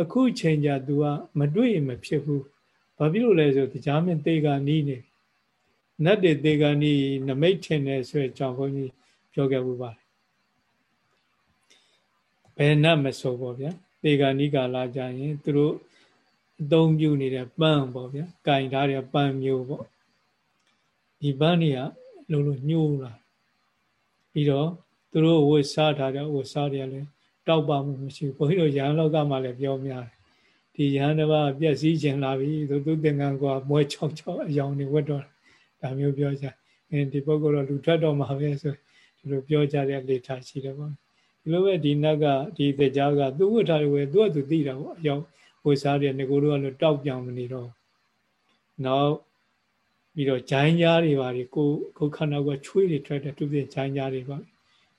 အခုချိန်ကြ तू ကမတွေ့မဖြစ်ဘူး ဘာဖြစ်လို့လဲဆိုတရားမင်းတေဂာနီးနေနတ်တွေတေဂာနီးနမိတ်ထင်တယ်ဆိုရကြောင့်ဘုန်းကြီးပြောခဲ့မှုပါတယ်ဘယ်နတ်မဆိုပေါ့ဗျာတေဂာနီးကာလာကြရင်သူတို့အသုံးပြုနေတဲ့ပန်းပေါ့ဗျာကင်ထားတဲ့ပန်းမျိုးပေါ့ဒီပန်းတွေကလုံးလုံးညှိုးလာပြီးတော့သူတို့ဝတ်စားထားတဲ့ဝတ်စားတွေကလည်းတောက်ပါမှုမရှိဘူးဘုန်းကြီးတို့ရဟန်းလောကမှာလည်းပြောများတယ် ဒီယဟန်တစ်ပါးပြက်စည်းခြင်းလာပြီသူသူသင်္ကန်းကွာမွဲချောက်ချောက်အယောင်တွေဝတ်တော့ဒါမျိုးပြောကြအင်းဒီပုဂ္ဂိုလ်တော့လူထွက်တော့မှာပဲဆိုဒီလိုပြောကြတဲ့လေထားရှိတယ်ပေါ့ဒီလိုပဲဒီနတ်ကဒီတရားကသူ့ဝတ်ထားတယ်ဝယ်သူ့ကသူသိတာပေါ့အယောင်ဝတ်စားတဲ့ငကိုတို့ကလို့တောက်ပြောင်နေတော့နောက်ပြီးတော့ဂျိုင်းကြားတွေပါဒီကိုကိုခန္ဓာကချွေးတွေထွက်တယ်သူပြဂျိုင်းကြားတွေပါ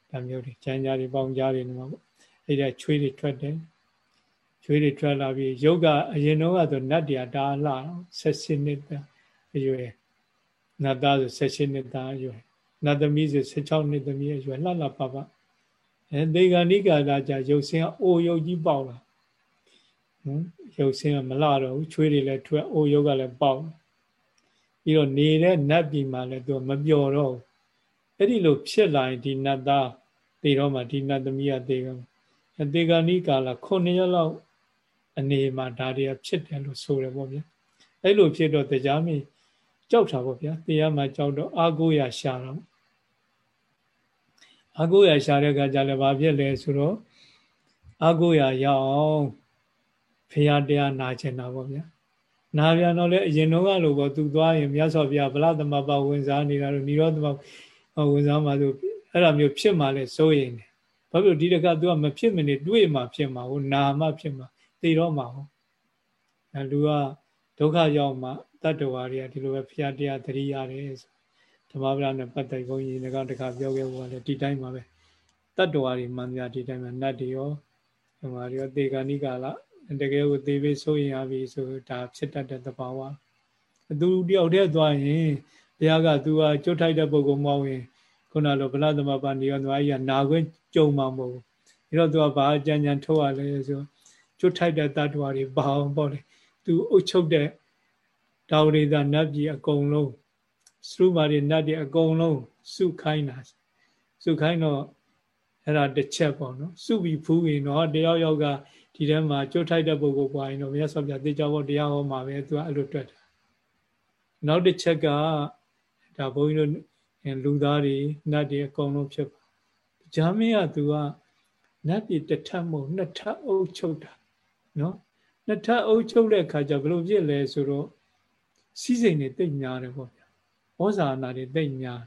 ဒါမျိုးတွေဂျိုင်းကြားတွေပေါင်းကြားတွေနေမှာပေါ့အဲ့ဒါချွေးတွေထွက်တယ် ချွေးတွေထွက်လာပြီးယုတ်ကအရင်တော့ဆိုနတ်တရားဒါလှ16နှစ်အရွယ်နတ်သားဆို16နှစ်သားအရွယ်နတ်သမီးဆို16နှစ်သမီးအရွယ်လှလှပပအဲဒေဂာနိကာလာကြရုပ်စင်းအိုရုပ်ကြီးပေါက်လာနော်ရုပ်ဆင်းကမလှတော့ဘူးချွေးတွေလည်းထွက်အိုရုပ်ကလည်းပေါက်ပြီးတော့နေတဲ့နတ်ပြည်မှာလည်းသူမပျော်တော့အဲ့ဒီလိုဖြစ်လာရင်ဒီနတ်သားသေတော့မှဒီနတ်သမီးကသေကအတေဂာနိကာလ9ရက်လောက် အနေမှာဒါတွေကဖြစ်တယ်လို့ဆိုတယ်ပေါ့ဗျာအဲ့လိုဖြစ်တော့တရားမင်းကြောက်တာပေါ့ဗျာတရားမှာကြောက်တော့အာကိုရရှာတော့အာကိုရရှာတဲ့အခါကျလည်းဘာဖြစ်လဲဆိုတော့အာကိုရရအောင်ဖရာတရားနာကျင်တာပေါ့ဗျာနာပြန်တော့လေအရင်တော့ကလို့ပေါ့သူသွားရင်မြတ်စွာဘုရားဗလာသမပဝင်စားနေတာလို့និရောဓမဝင်စားမှာဆိုအဲ့လိုမျိုးဖြစ်မှလဲစိုးရင်တယ်ဘာဖြစ်လို့ဒီတခါ तू ကမဖြစ်မနေတွေ့မှဖြစ်မှာဟိုနာမှဖြစ်မှာ သိတော့မှာဟောအဲလူကဒုက္ခရောက်မှတတ္တဝါတွေကဒီလိုပဲဖရာတရားသတိရတယ်ဆိုဓမ္မပဒနဲ့ပတ်သက်ဘုန်းကြီးငါတခါပြောခဲ့ဖို့ကလည်းဒီတိုင်းပါပဲတတ္တဝါတွေမှန်များဒီတိုင်းမှာနတ်တွေရောဓမ္မတွေရောတေဂာနိကာလတကယ်ကိုသေပြီးဆိုရင်ရပြီဆိုဒါဖြစ်တတ်တဲ့သဘာဝသူတယောက်တည်းသွားရင်ဘုရားကသူကကြွတ်ထိုက်တဲ့ပုဂ္ဂိုလ်မဟုတ်ရင်ခုနလိုဗလာသမပန်ဒီရောသွားကြီးကနာခွင့်ကြုံမှာမဟုတ်ဘူးဒါတော့သူကဘာအကြံဉာဏ်ထုတ်ရလဲဆို ကြွတ်ထိုက်တဲ့တ attva တွေဘာအောင်ပေါ့လေသူအုပ်ချုပ်တဲ့ဒါဝရိသနတ်ပြည်အကုန်လုံးစရုမာတွေနတ်တွေအကုန်လုံးစုခိုင်းတာစုခိုင်းတော့အဲ့ဒါတစ်ချက်ပေါ့နော်စုပြီးဖူးရင်တော့တယောက်ယောက်ကဒီထဲမှာကြွတ်ထိုက်တဲ့ပုဂ္ဂိုလ်ပွားရင်တော့မြတ်စွာဘုရားသိကြဖို့တရားဟောမှာပဲသူကအဲ့လိုတွက်တာနောက်တစ်ချက်ကဒါဘုန်းကြီးတို့လူသားတွေနတ်တွေအကုန်လုံးဖြစ်ပါဂျာမင်းကသူကနတ်ပြည်တစ်ထပ်မဟုတ်နှစ်ထပ်အုပ်ချုပ်တာ နော်နှစ်ထပ်အုပ်ချုပ်တဲ့အခါကျဘယ်လိုဖြစ်လဲဆိုတော့စီးစိမ်တွေတိတ်များတယ်ပေါ့ဗျာဩဇာအနာတွေတိတ်များ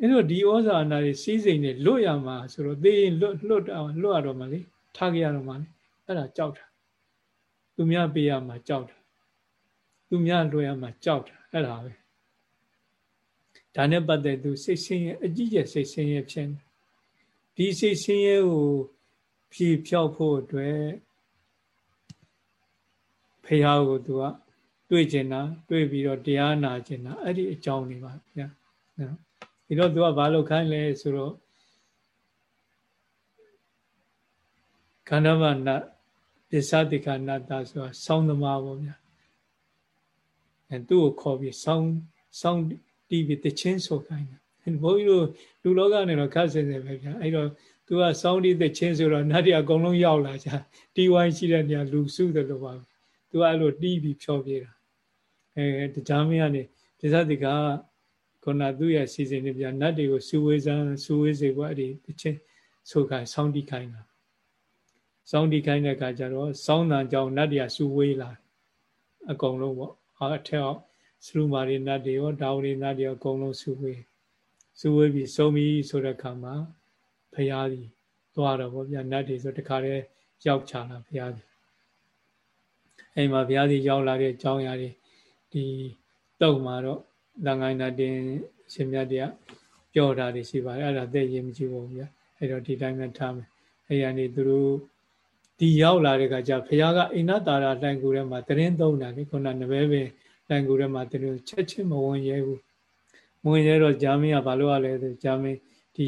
အဲ့တော့ဒီဩဇာအနာတွေစီးစိမ်တွေလွတ်ရမှာဆိုတော့သေရင်လွတ်လွတ်လွတ်ရတော့မှလေထားကြရတော့မှလေအဲ့ဒါကြောက်တာသူများပေးရမှာကြောက်တာသူများလွှဲရမှာကြောက်တာအဲ့ဒါပဲဒါနဲ့ပတ်သက်သူစိတ်ဆင်းရဲအကြည့်ကျစိတ်ဆင်းရဲဖြစ်နေဒီစိတ်ဆင်းရဲကို ဖြေဖြောက်ဖို့အတွက်ဖះကိုသူကတွေ့ကျင်တာတွေ့ပြီးတော့တရားနာကျင်တာအဲ့ဒီအကြောင်းတွေပါဗျာနော်ဒီတော့သူကဘာလို့ခိုင်းလဲဆိုတော့ခန္ဓာမနပစ္စတိကနတ္တဆိုတာစောင်းသမားပေါ့ဗျာအဲသူ့ကိုခေါ်ပြီးစောင်းစောင်းတီးပြီးတချင်းဆိုခိုင်းတယ်ဘုန်းကြီးတို့လူလောကနဲ့တော့ခက်စင်စင်ပဲဗျာအဲ့တော့ သူကစောင်းတီးတချင်းဆိုတော့နတ်တွေအကုန်လုံးရောက်လာကြတီဝိုင်းရှိတဲ့နေရာလူစုတယ်လို့ပါသူကအဲ့လိုတီးပြီးဖြောပြေးတာအဲတရားမင်းကနေပစ္စတိကခုနသူ့ရဲ့စီစဉ်နေပြနတ်တွေကိုစူဝေးစမ်းစူဝေးစေဖို့အဲ့ဒီတချင်းဆိုခိုင်းစောင်းတီးခိုင်းတာစောင်းတီခိုင်းတဲ့အခါကျတော့စောင်းတန်ကြောင့်နတ်တွေကစူဝေးလာအကုန်လုံးပေါ့အထက်အောင်စလူမာရီနတ်တွေရောဒါဝရီနတ်တွေရောအကုန်လုံးစူဝေးစူဝေးပြီးစုံပြီးဆိုတဲ့အခါမှာ ဖရာကြီးသွားတော့ဗောဗျာနတ်တွေဆိုတခါတည်းရောက်ချလာဖရာကြီးအိမ်မှာဘုရားကြီးရောက်လာတဲ့အကြောင်းအရာတွေဒီတုံမှာတော့သံဃာနာတင်ရှင်မြတ်တွေကပြောတာတွေရှိပါတယ်အဲ့ဒါသိရင်မကြည့်ဘူးဗျာအဲ့တော့ဒီတိုင်းပဲထားမယ်အဲ့ရနေသူတို့ဒီရောက်လာတဲ့ခါကျဘုရားကအိန္ဒတာရတိုင်ကူထဲမှာတရင်သုံးတာလေခုနနဘဲပင်တိုင်ကူထဲမှာတရင်ချက်ချင်းမဝင်ရဲဘူးမဝင်ရဲတော့ဂျာမင်းကဘာလို့ရလဲဆိုဂျာမင်းဒီ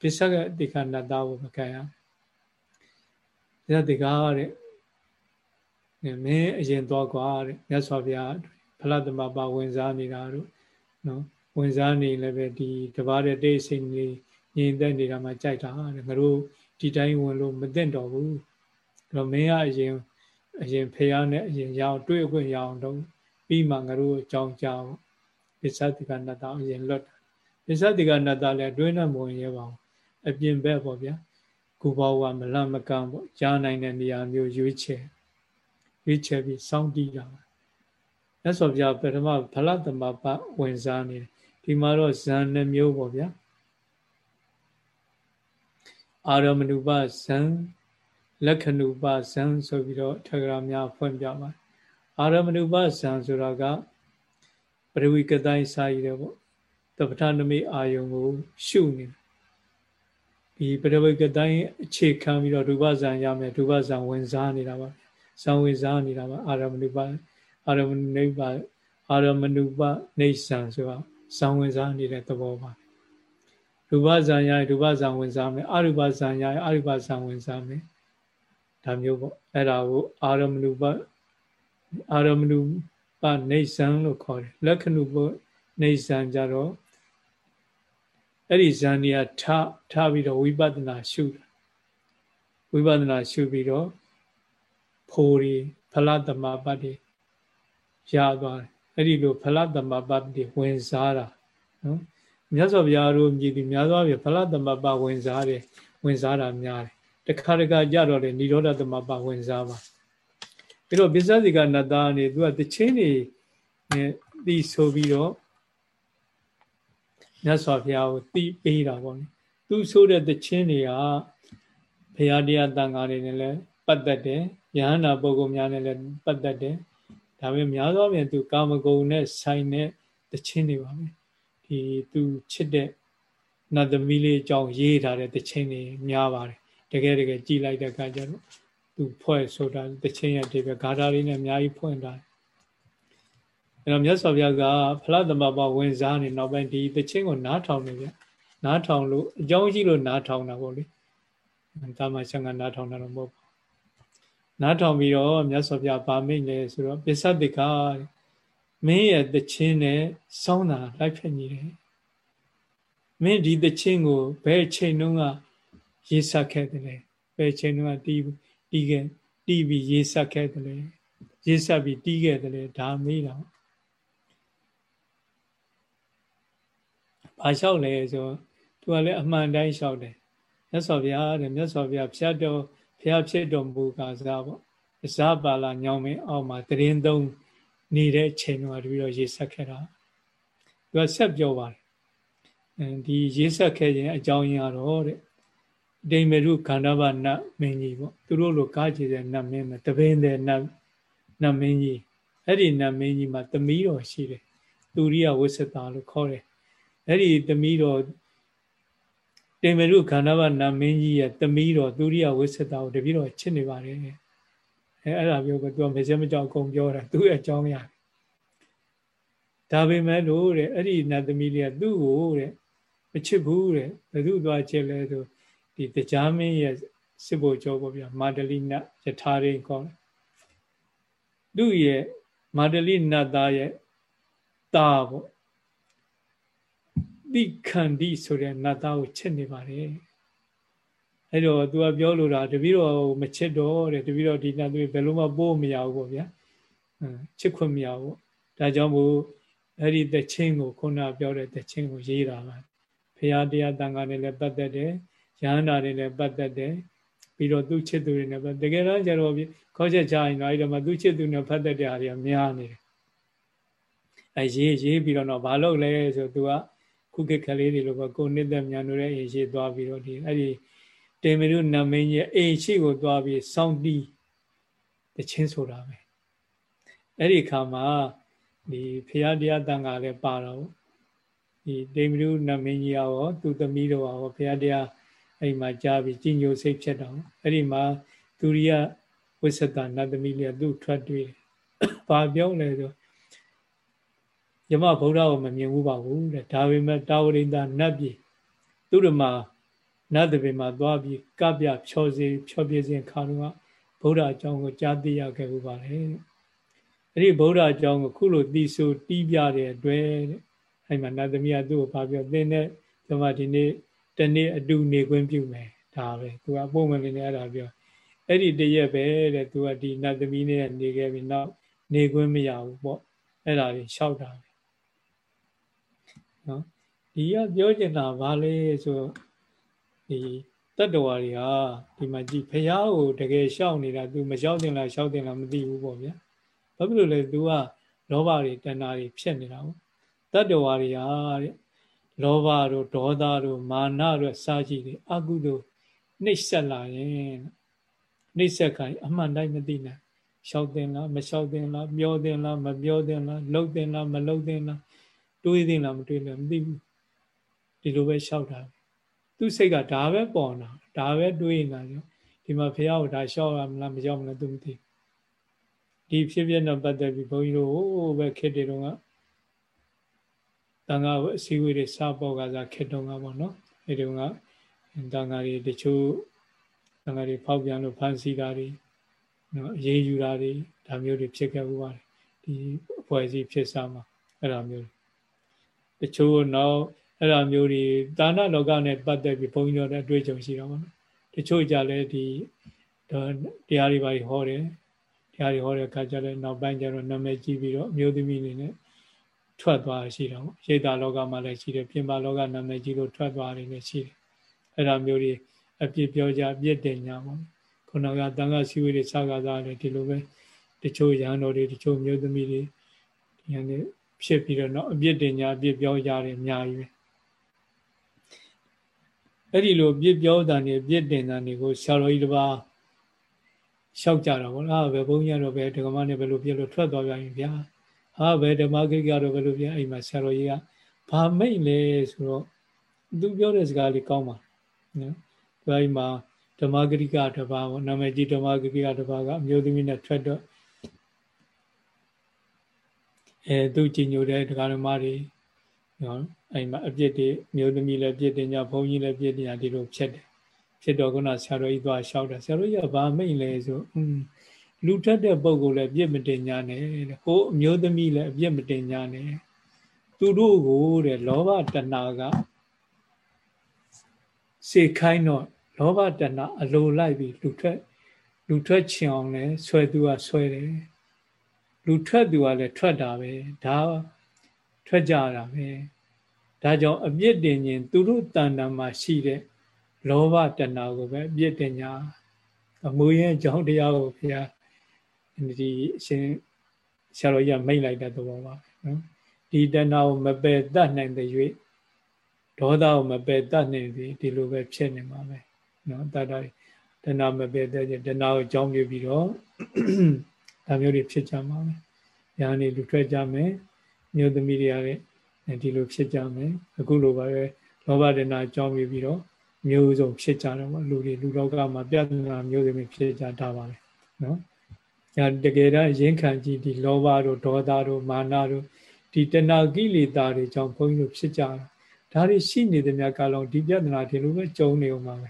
ပစ္စကတိခဏတာကိုမခံရဒီကတိကားတဲ့မင်းအရင်သွားကွာတဲ့မြတ်စွာဘုရားဖလားသမပါဝင်စားနေတာတို့နော်ဝင်စားနေလည်းပဲဒီတပါးတဲ့တိတ်စိတ်လေးညင်သက်နေတာမှကြိုက်တာတဲ့ငါတို့ဒီတိုင်းဝင်လို့မသိတော့ဘူးတော့မင်းကအရင်အရင်ဖះနဲ့အရင်ရအောင်တွေ့ခွင့်ရအောင်တော့ပြီးမှငါတို့အကြောင်းကြောင်းပစ္စတိကနတ္တအရင်လွတ်ပစ္စတိကနတ္တလည်းအတွင်းနဲ့မဝင်ရပါဘူး အပြင်ဘက်ပေါ့ဗျာကိုဘောကမလန့်မကန့်ပေါ့ကြားနိုင်တဲ့နေရာမျိုးရွေးချယ်ရွေးချယ်ပြီးစောင့်တည်တာမြတ်စွာဘုရားပထမဖလသမပဝင်စားနေတယ်ဒီမှာတော့ဇန်နှမျိုးပေါ့ဗျာအာရမဏုပဇံလက္ခဏုပဇံဆိုပြီးတော့ထဂရများဖွင့်ပြပါတယ်အာရမဏုပဇံဆိုတာကပရိဝိကတိုင်းစာရည်တယ်ပေါ့တပဋ္ဌာနမိအာယုံကိုရှုနေ ဒီပရိဝိကတိုင်းအခြေခံပြီးတော့ရူပဇံရမယ်ရူပဇံဝင်စားနေတာပါဇံဝင်စားနေတာပါအာရမဏုပအာရမဏုပအာရမဏုပနေဆံဆိုတာဇံဝင်စားနေတဲ့သဘောပါရူပဇံရရူပဇံဝင်စားမယ်အရူပဇံရရအရူပဇံဝင်စားမယ်ဒါမျိုးပေါ့အဲ့ဒါကိုအာရမဏုပအာရမဏုပနေဇံလို့ခေါ်တယ်လက္ခဏုပနေဇံကြတော့ အဲ့ဒီဇန်နေရာထထပြီးတော့ဝိပဿနာရှုဝိပဿနာရှုပြီးတော့ဖိုးရီဖလသမပတ်တွေရသွားတယ်အဲ့ဒီလိုဖလသမပတ်တွေဝင်စားတာနော်မြတ်စွာဘုရားတို့မြည်ပြီးများသောအားဖြင့်ဖလသမပတ်ဝင်စားတယ်ဝင်စားတာများတယ်တခါတခါကြတော့လေនិရောဓသမပတ်ဝင်စားပါပြီးတော့ပစ္စည်းကနတ္တာနေသူကတချင်းနေနဲ့တီးဆိုပြီးတော့ မြတ်စွာဘုရားကိုတီးပေးတာပေါ့နိသူဆိုတဲ့တချင်းတွေကဘုရားတရားတန်ခါတွေနဲ့လည်းပတ်သက်တယ်ယဟန္တာပုဂ္ဂိုလ်များနဲ့လည်းပတ်သက်တယ်ဒါပေမဲ့များသောအားဖြင့်သူကာမဂုဏ်နဲ့ဆိုင်တဲ့တခြင်းတွေပါပဲဒီသူချစ်တဲ့နတ်သမီးလေးအကြောင်းရေးထားတဲ့တခြင်းတွေများပါတယ်တကယ်တကယ်ကြည်လိုက်တဲ့အခါကျတော့သူဖွဲ့ဆိုတာတခြင်းရဲ့ဒီပဲဂါထာလေးနဲ့အများကြီးဖွင့်ထားတယ် အဲ့တော့မြတ်စွာဘုရားကဖလားသမဘာဝင်စားနေနောက်ပိုင်းဒီတခြင်းကိုနားထောင်နေဗျနားထောင်လို့အကြောင်းရှိလို့နားထောင်တာပေါ့လေဒါမှဆံကနားထောင်တာတော့မဟုတ်နားထောင်ပြီးတော့မြတ်စွာဘုရားဗာမိတ်လဲဆိုတော့ပစ္စတိကမင်းရဲ့တခြင်းနဲ့စောင်းတာလိုက်ဖက်နေတယ်မင်းဒီတခြင်းကိုဘယ်ချိန်တုန်းကရေးဆက်ခဲ့တယ်လဲဘယ်ချိန်တုန်းကတီးတီးခဲ့တီးပြီးရေးဆက်ခဲ့တယ်လဲရေးဆက်ပြီးတီးခဲ့တယ်လဲဒါမေးတော့ ဘာလျှောက်လဲဆိုသူကလည်းအမှန်တိုင်းလျှောက်တယ်မြတ်စွာဘုရားတဲ့မြတ်စွာဘုရားဖျတ်တော်ဘုရားဖြစ်တော်မူကစားပေါ့အစားပါလာညောင်းမင်းအောက်မှာတရင်သုံးနေတဲ့ချိန်မှာတပြီးတော့ရေးဆက်ခဲ့တာသူကဆက်ပြောပါတယ်အဲဒီရေးဆက်ခဲ့ခြင်းအကြောင်းရင်းကတော့တဲ့ဒိမရုခန္ဓာဘနတ်မင်းကြီးပေါ့သူတို့လိုကားကြည့်တဲ့နတ်မင်းမှာတပင်းတဲ့နတ်နတ်မင်းကြီးအဲ့ဒီနတ်မင်းကြီးမှာသမီးတော်ရှိတယ်သူရိယဝိသတာလို့ခေါ်တယ် အဲ့ဒီသမီးတော်တေမရုခန္ဓာဘနာမင်းကြီးရဲ့သမီးတော်သူရိယဝိသတာကိုတပည့်တော်ချစ်နေပါတယ်အဲအဲ့ဒါပြောကသူကမစဲမကြောက်အကုန်ပြောတာသူ့ရဲ့အကြောင်းရတယ်ဒါပေမဲ့လို့တဲ့အဲ့ဒီနတ်သမီးလေးကသူ့ကိုတဲ့မချစ်ဘူးတဲ့ဘယ်သူသွားချစ်လဲဆိုဒီတရားမင်းရဲ့စစ်ဘိုလ်ကျော်ပေါ့ဗျာမာဒလီနတ်ယထာရင်းခေါ်တယ်သူ့ရဲ့မာဒလီနတ်သားရဲ့တာပေါ့ တိခန္ဒီဆိုတဲ့နတ်သားကိုချစ်နေပါတယ်အဲ့တော့သူကပြောလို့တာတပည့်တော်မချစ်တော့တဲ့တပည့်တော်ဒီနတ်သမီးဘယ်လိုမှပို့မရဘူးပေါ့ဗျာချစ်ခွင့်မရဘူးဒါကြောင့်မို့အဲ့ဒီတချင်းကိုခုနပြောတဲ့တချင်းကိုရေးတာပါဖရာတရားတန်ခါနဲ့လည်းပတ်သက်တယ်ရဟန္တာတွေလည်းပတ်သက်တယ်ပြီးတော့သူ့ချစ်သူတွေနဲ့တကယ်တော့ကျတော့ခေါ်ချက်ချရင်တော့အဲ့တော့မှသူ့ချစ်သူနဲ့ဖတ်တဲ့တရားတွေကများနေတယ်အဲရေးရေးပြီးတော့တော့ဘာလုပ်လဲဆိုသူက ခုခေတ်ကလေးတွေလိုပဲကိုနှစ်သက်မြန်လို့တဲ့အေးရှိသွားပြီးတော့ဒီအဲ့ဒီတေမရုနမင်းရဲ့အိမ်ရှိကိုသွားပြီးစောင့်တီးတချင်းဆိုတာပဲအဲ့ဒီခါမှာဒီဖရာတရားတန်ခါလည်းပါတော့ဒီတေမရုနမင်းကြီးရောသူသမီးတော်ရောဖရာတရားအဲ့မှာကြားပြီးကြီးညိုစိတ်ဖြစ်တော့အဲ့ဒီမှာသူရိယဝိသတနတ်သမီးလေးကသူ့ထွက်တွေ့ဘာပြောလဲဆို ယမဗုဒ္ဓကိုမမြင်ဘူးပါဘူးတဲ့ဒါပေမဲ့တာဝရိန္ဒနတ်ပြည်သူရမနတ်တပင်မှာသွားပြီးကပြဖြောစီဖြောပြစဉ်ခါတော့ဗုဒ္ဓအကြောင်းကိုကြားသိရခဲ့ဘူးပါလေအဲ့ဒီဗုဒ္ဓအကြောင်းကိုခုလိုသိဆိုတီးပြတဲ့အတွက်တဲ့အဲ့မှာနတ်သမီးကသူ့ကိုဗာပြောသင်တဲ့ဒီမှာဒီနေ့တနေ့အတူနေခွင့်ပြုမယ်ဒါပဲသူကပုံမှန်လေးနဲ့အဲ့ဒါပြောအဲ့ဒီတရက်ပဲတဲ့သူကဒီနတ်သမီးနဲ့နေခဲ့ပြီးနောက်နေခွင့်မရဘူးပေါ့အဲ့ဒါကြီးလျှောက်တာ နော်ဒီကပြောချင်တာဘာလဲဆိုဒီတတ္တဝါတွေဟာဒီမှာကြည်ဖះကိုတကယ်ရှောက်နေတာ तू မရှောက်တင်လားရှောက်တင်လားမသိဘူးပေါ့ဗျာဘာဖြစ်လို့လဲ तू ကလောဘတွေတဏှာတွေဖြစ်နေတာပေါ့တတ္တဝါတွေဟာတဲ့လောဘတို့ဒေါသတို့မာနတို့စာကြည့်တွေအကုသို့နှိပ်စက်လာရင်နှိပ်စက်ခိုင်းအမှန်တိုင်းမသိနိုင်ရှောက်တင်လားမရှောက်တင်လားပြောတင်လားမပြောတင်လားလှုပ်တင်လားမလှုပ်တင်လား တွေးသိလားမတွေးလားမသိဘူးဒီလိုပဲလျှောက်တာသူ့စိတ်ကဒါပဲပေါ်လာဒါပဲတွေးနေတာကြောင့်ဒီမှာဖះကိုဒါလျှောက်ရမလားမလျှောက်မလားသူမသိဒီဖြစ်ဖြစ်နဲ့ပတ်သက်ပြီးဘုန်းကြီးတို့ဟိုပဲခက်တယ်တော့ကတန်ခါအစည်းအဝေးတွေစပေါ်ကစားခက်တော့ကပေါ့နော်အဲဒီတော့ကတန်ခါတွေတချို့ံဃာတွေဖောက်ပြန်လို့ဖမ်းဆီးတာတွေနော်အေးယူတာတွေဒါမျိုးတွေဖြစ်ခဲ့ဘူးပါတယ်ဒီအဖွဲ့အစည်းဖြစ်စားမှာအဲ့ဒါမျိုး တချို့တော့အဲ့ဒါမျိုးတွေဒါနလောကနဲ့ပတ်သက်ပြီးဘုန်းကြီးတို့အတွေ့အကြုံရှိတော့မှာနော်တချို့ကြလဲဒီတရားတွေပါဟောတယ်တရားတွေဟောတဲ့အခါကျလဲနောက်ပိုင်းကျတော့နာမည်ကြီးပြီးတော့အမျိုးသမီးတွေနဲ့ထွက်သွားရှိတော့ရိတ်တာလောကမှာလည်းရှိတယ်ပြင်ပလောကနာမည်ကြီးလို့ထွက်သွားတယ်လည်းရှိတယ်အဲ့ဒါမျိုးတွေအပြစ်ပြောကြအပြစ်တင်ညာပေါ့ခုနကတန်ခါစီဝေးတွေစကားသားတယ်ဒီလိုပဲတချို့ရဟန်းတော်တွေတချို့မျိုးသမီးတွေဒီကနေ့ ဖြစ်ပြီးတော့เนาะအပြစ်တင်ညာအပြစ်ပြောကြတယ်အများကြီးပဲအဲ့ဒီလိုပြစ်ပြောတာနေပြစ်တင်တာနေကိုဆရာတော်ကြီးတစ်ပါးလျှောက်ကြတာဗောလားဘယ်ဘုန်းကြီးကတော့ဘယ်ဓမ္မနဲ့ဘယ်လိုပြလို့ထွက်သွားပြန်ပြီဗျာဟာဘယ်ဓမ္မကိကတော့ဘယ်လိုပြအဲ့မှာဆရာတော်ကြီးကဘာမိတ်လဲဆိုတော့သူပြောတဲ့စကားလေးကောင်းပါနော်ဒီအိမ်မှာဓမ္မဂရိကတပါးဗောနာမည်ကြီးဓမ္မဂရိကတပါးကအမျိုးသမီးနဲ့ထွက်တော့ အဲသူကြည်ညိုတဲ့ဒကာဓမ္မတွေနော်အဲ့မှာအပြစ်တွေမျိုးသမီးလည်းပြစ်တင်ကြဘုန်းကြီးလည်းပြစ်တင်ကြဒီလိုဖြစ်တယ်ဖြစ်တော့ခုနဆရာတော်ကြီးသွားလျှောက်တယ်ဆရာတော်ကြီးကဘာမိတ်လဲဆိုอืมလူထက်တဲ့ပုံကိုလည်းပြစ်မတင်ညာနဲ့ဟိုအမျိုးသမီးလည်းအပြစ်မတင်ညာနဲ့သူတို့ကိုတဲ့လောဘတဏှာကစေခိုင်းတော့လောဘတဏှာအလိုလိုက်ပြီးလူထွက်လူထွက်ချင်အောင်လဲဆွဲသူကဆွဲတယ် လူထွက်သူကလည်းထွက်တာပဲဒါထွက်ကြတာပဲဒါကြောင့်အပြစ်တင်ရင်သူတို့တဏ္ဍာမှာရှိတဲ့လောဘတဏှာကိုပဲအပြစ်တင်ညာအမှုရဲ့အကြောင်းတရားကိုဘုရားဒီအရှင်ဆရာတော်ကြီးမိတ်လိုက်တဲ့သဘောပါနော်ဒီတဏှာကိုမပယ်တတ်နိုင်တဲ့၍ဒေါသကိုမပယ်တတ်နိုင်သည်ဒီလိုပဲဖြစ်နေမှာပဲနော်တတတဏှာမပယ်တတ်ရင်တဏှာကိုအကြောင်းပြပြီးတော့ ဒါမျိုးတွေဖြစ်ကြမှာပဲ။ညာနေလူထွက်ကြမယ်။မြို့သမီးတွေကလည်းဒီလိုဖြစ်ကြမယ်အခုလိုပါပဲလောဘဒေနာကြောင်းပြီးပြီးတော့မျိုးစုံဖြစ်ကြတယ်ပေါ့လူတွေလူလောကမှာပြဿနာမျိုးစုံဖြစ်ကြတာပါပဲနော်ညာတကယ်တော့ရင်ခံကြည့်ဒီလောဘတို့ဒေါသတို့မာနတို့ဒီတဏှာကိလေသာတွေကြောင့်ဘုန်းကြီးတို့ဖြစ်ကြတာဒါတွေရှိနေတဲ့မြတ်ကလုံးဒီပြဿနာဒီလိုပဲကြုံနေအောင်ပါပဲ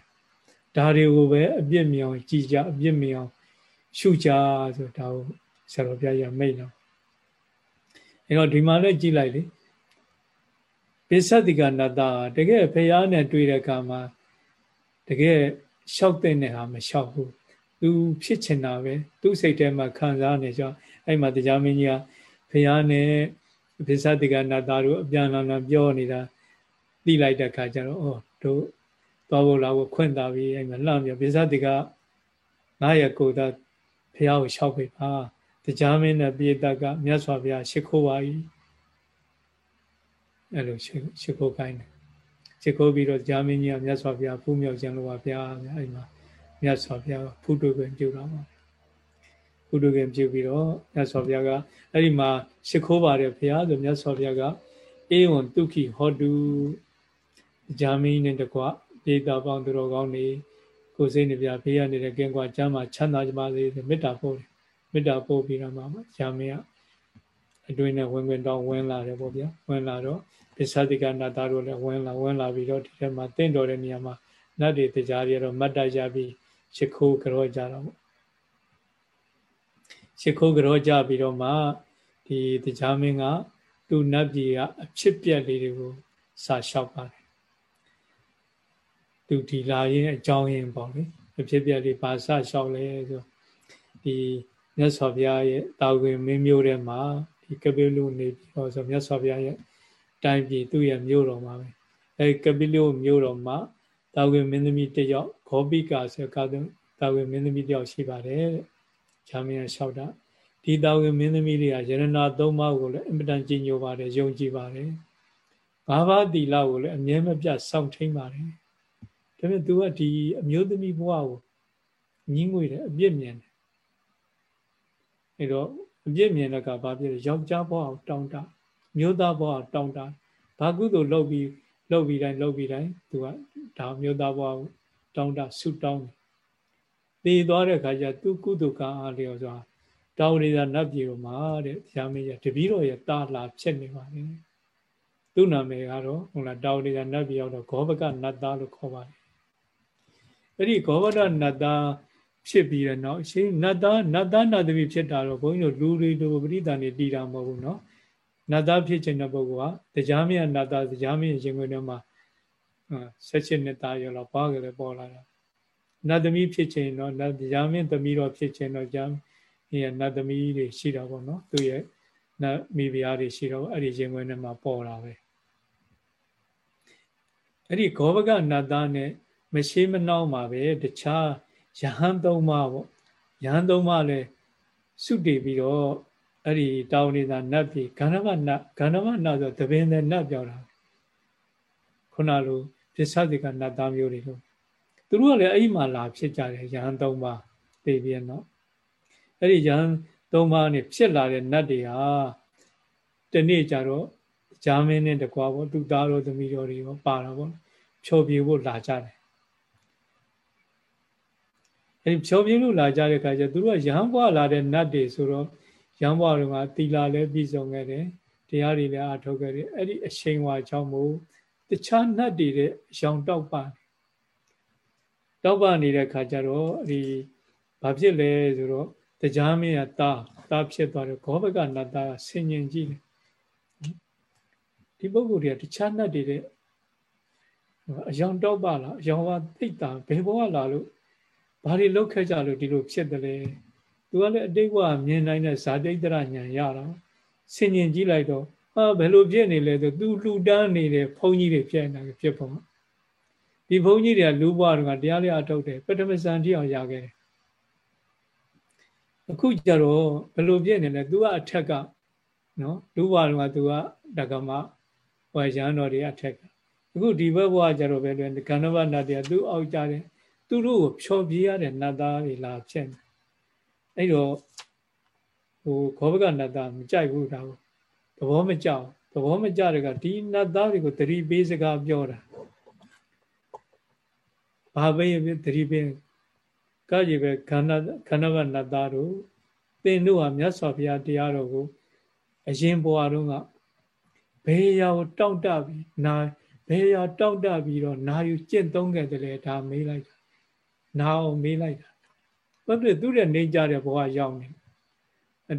ဒါတွေကိုပဲအပြစ်မြောင်ကြည်ကြအပြစ်မြောင် ရှုကြဆိုဒါကိုဆရာတော်ဘုရားကြီးမိတ်တော့အဲတော့ဒီမှာလည်းကြည်လိုက်လေပိဿတိကနတ္တတကယ်ဖះနဲ့တွေ့တဲ့အခါမှာတကယ်လျှောက်တဲ့နဲ့ဟာမလျှောက်ဘူးသူဖြစ်ချင်တာပဲသူ့စိတ်ထဲမှာခံစားနေကြအဲ့မှာတရားမင်းကြီးကဖះနဲ့ပိဿတိကနတ္တတို့အပြန်အလှန်ပြောနေတာသိလိုက်တဲ့အခါကျတော့ဩတို့သွားဖို့လာဖို့ခွင့်တာပြီးအဲ့မှာလှမ်းပြပိဿတိကငါရဲ့ကိုယ်သား ဖះကိုလျှောက်ပေးပါတရားမင်းနဲ့ပိဋကကမြတ်စွာဘုရားရှ िख ိုးပါ၏အဲ့လိုရှ िख ိုးခိုင်းတယ်ရှ िख ိုးပြီးတော့ဂျာမင်းကြီးကမြတ်စွာဘုရားဖူးမြောက်ခြင်းလို့ပါဗျာအဲ့မှာမြတ်စွာဘုရားဖူးတွေ့ခွင့်ပြုတာပါဖူးတွေ့ခွင့်ပြုပြီးတော့မြတ်စွာဘုရားကအဲ့ဒီမှာရှ िख ိုးပါတယ်ဘုရားဆိုမြတ်စွာဘုရားကအေဝံဒုက္ခိဟောတုဂျာမင်းနဲ့တကွဒေတာပေါင်းသူတော်ကောင်းနေ ကိုယ်စိတ်နှပြဖေးရနေတဲ့ကင်းကွာကျမ်းမှာချမ်းသာကြပါစေမေတ္တာပို့တယ်မေတ္တာပို့ပြီးတော့မှဂျာမင်းကအတွင်းနဲ့ဝင်ဝင်တော့ဝင်လာတယ်ပေါ့ဗျာဝင်လာတော့ပစ္စတိကနတ်သားတို့လည်းဝင်လာဝင်လာပြီးတော့ဒီထဲမှာတင့်တော်တဲ့နေရာမှာနတ်တွေတရားတွေတော့မတ်တရပြီးရှ िख ိုးကြောကြတော့ပေါ့ရှ िख ိုးကြောကြပြီးတော့မှဒီတရားမင်းကသူ့နတ်ပြည်ကအဖြစ်ပြက်လေးတွေကိုစာလျှောက်ပါတယ် သူဒီလာရင်အကြောင်းရင်းပေါ့လေအဖြစ်ပြက်လေးပါစာလျှောက်လဲဆိုဒီမြတ်စွာဘုရားရဲ့တာဝန်မင်းမျိုးထဲမှာဒီကပိလုနေပြီးတော့ဆိုမြတ်စွာဘုရားရဲ့တိုင်းပြည်သူ့ရဲ့မြို့တော်မှာပဲအဲကပိလုမြို့တော်မှာတာဝန်မင်းသမီးတယောက်ဂောပိကာဆိုကာတာဝန်မင်းသမီးတယောက်ရှိပါတယ်တဲ့။ဂျာမင်းလျှောက်တာဒီတာဝန်မင်းသမီးတွေကယရဏသုံးပါးကိုလည်းအင်ပတန်ကြီးညိုပါတယ်ယုံကြည်ပါတယ်။ဘာဘာတိလကိုလည်းအမြဲမပြတ်စောင့်ထိန်ပါတယ်။ ဒါပေမဲ့ तू ကဒီအမျိုးသမီးဘဝကိုညင်းငွေတယ်အပြစ်မြင်တယ်အဲတော့အပြစ်မြင်တဲ့ကဘာဖြစ်လဲယောက်ျားဘဝကိုတောင်းတမျိုးသားဘဝကိုတောင်းတဘာကုသိုလ်လုပ်ပြီးလုပ်ပြီးတိုင်းလုပ်ပြီးတိုင်းသူကဒါမျိုးသားဘဝကိုတောင်းတဆုတောင်းတယ်တည်သွားတဲ့ခါကျသူကုသိုလ်ကအားလျော်စွာတောင်းနေတာနတ်ပြည်တော်မှာတဲ့တရားမင်းကြီးတပည့်တော်ရဲ့တာလာဖြစ်နေပါလေသူ့နာမည်ကတော့ဟုတ်လားတောင်းနေတာနတ်ပြည်ရောက်တော့ဂောဘကနတ်သားလို့ခေါ်ပါတယ် အဲ့ဒီဂောဝရနတ်သားဖြစ်ပြီးတော့နော်ရှင်နတ်သားနတ်သားနတ်သမီးဖြစ်တာတော့ဘုန်းကြီးတို့လူတွေလိုပရိသန်တွေတည်တာမဟုတ်ဘူးနော်နတ်သားဖြစ်ခြင်းတဲ့ပုဂ္ဂိုလ်ကတရားမြတ်နတ်သားတရားမြတ်ရှင်ခွင်ထဲမှာဆက်ချစ်နှစ်သားရောလောက်ပွားကြလေပေါ်လာတာနတ်သမီးဖြစ်ခြင်းတော့နတ်တရားမြတ်သမီးတော့ဖြစ်ခြင်းတော့ကြားဒီနတ်သမီးတွေရှိတာပေါ့နော်သူရဲ့နတ်မိဖုရားတွေရှိတော့အဲ့ဒီရှင်ခွင်ထဲမှာပေါ်လာပဲအဲ့ဒီဂောဘကနတ်သားနဲ့ မရှိမနှောင်းပါပဲတခြားယဟန်သုံးပါပေါ့ယဟန်သုံးပါလည်းစုတည်ပြီးတော့အဲ့ဒီတောင်းနေတာနတ်ပြီဂန္ဓမနတ်ဂန္ဓမနတ်ဆိုသဘင်တဲ့နတ်ပြောတာခုနလိုပစ္စတိကနတ်သားမျိုးတွေလို့သူတို့ကလည်းအဲ့ဒီမှာလာဖြစ်ကြတယ်ယဟန်သုံးပါသိပြီနော်အဲ့ဒီယဟန်သုံးပါးနဲ့ဖြစ်လာတဲ့နတ်တွေဟာဒီနေ့ကျတော့ဂျာမင်းနဲ့တကွာပေါ့သူသားတော်သမီးတော်တွေရောပါတာပေါ့ဖြောပြဖို့လာကြတယ် အဲဒီဖြောပြလို့လာကြတဲ့ခါကျသူတို့ကရဟန်းဘွားလာတဲ့နတ်တွေဆိုတော့ရဟန်းဘွားတွေကတီလာလည်းပြီးဆုံးခဲ့တယ်တရားတွေလည်းအထုတ်ခဲ့တယ်အဲ့ဒီအချိန်ဝါကြောင့်မို့တခြားနတ်တွေတဲ့ရောင်တောက်ပါတောက်ပါနေတဲ့ခါကျတော့ဒီဘာဖြစ်လဲဆိုတော့တရားမင်းကတာတာဖြစ်သွားတယ်ဂောဘကနတ်သားဆင်ញင်ကြည့်တယ်ဒီပုဂ္ဂိုလ်တွေကတခြားနတ်တွေတဲ့အယောင်တောက်ပါလားအယောင်ကသိတာဘယ်ဘဝလာလို့ ဘာတွေလောက်ခဲ့ကြလို့ဒီလိုဖြစ်တယ်လဲသူကလည်းအတိတ်ကမြင်နိုင်တဲ့ဇာတိတ္တရညာရတာဆင်ញင်ကြည့်လိုက်တော့ဟာဘယ်လိုဖြစ်နေလဲဆိုသူလှူဒန်းနေတဲ့ဘုန်းကြီးတွေဖြစ်နေတယ်ဖြစ်ပုံဒီဘုန်းကြီးတွေကလူဘွားတွေကတရားလေးအထုတ်တယ်ပထမစံတိအောင်ရခဲ့တယ်အခုကြတော့ဘယ်လိုဖြစ်နေလဲသူကအထက်ကနော်လူဘွားတွေကသူကဒကမဟောရန်တော်တွေအထက်ကအခုဒီဘက်ဘွားကြတော့ပဲလေကန္နဗနာတရားသူအောက်ကြတယ် သူတို့ကိုဖြောပြရတဲ့နတ်သားတွေလာဖြစ်နေအဲ့တော့ဟိုခောဘကနတ်သားမကြိုက်ဘူးဒါကိုသဘောမကျသဘောမကျတဲ့ကဒီနတ်သားတွေကိုတတိပေးစကားပြောတာဘာပဲတတိပေးကကြီးပဲခန္ဓာခန္ဓာဘနတ်သားတို့သင်တို့ဟာမြတ်စွာဘုရားတရားတော်ကိုအရင်ဘဝတုန်းကဘယ်ရာကိုတောင့်တပြီးနာဘယ်ရာတောင့်တပြီးတော့နာယူကျင့်သုံးခဲ့တယ်လေဒါမေးလိုက်တာ နာအောင်မေးလိုက်တာဘာဖြစ်သူတဲ့နေကြတဲ့ဘဝရောက်နေ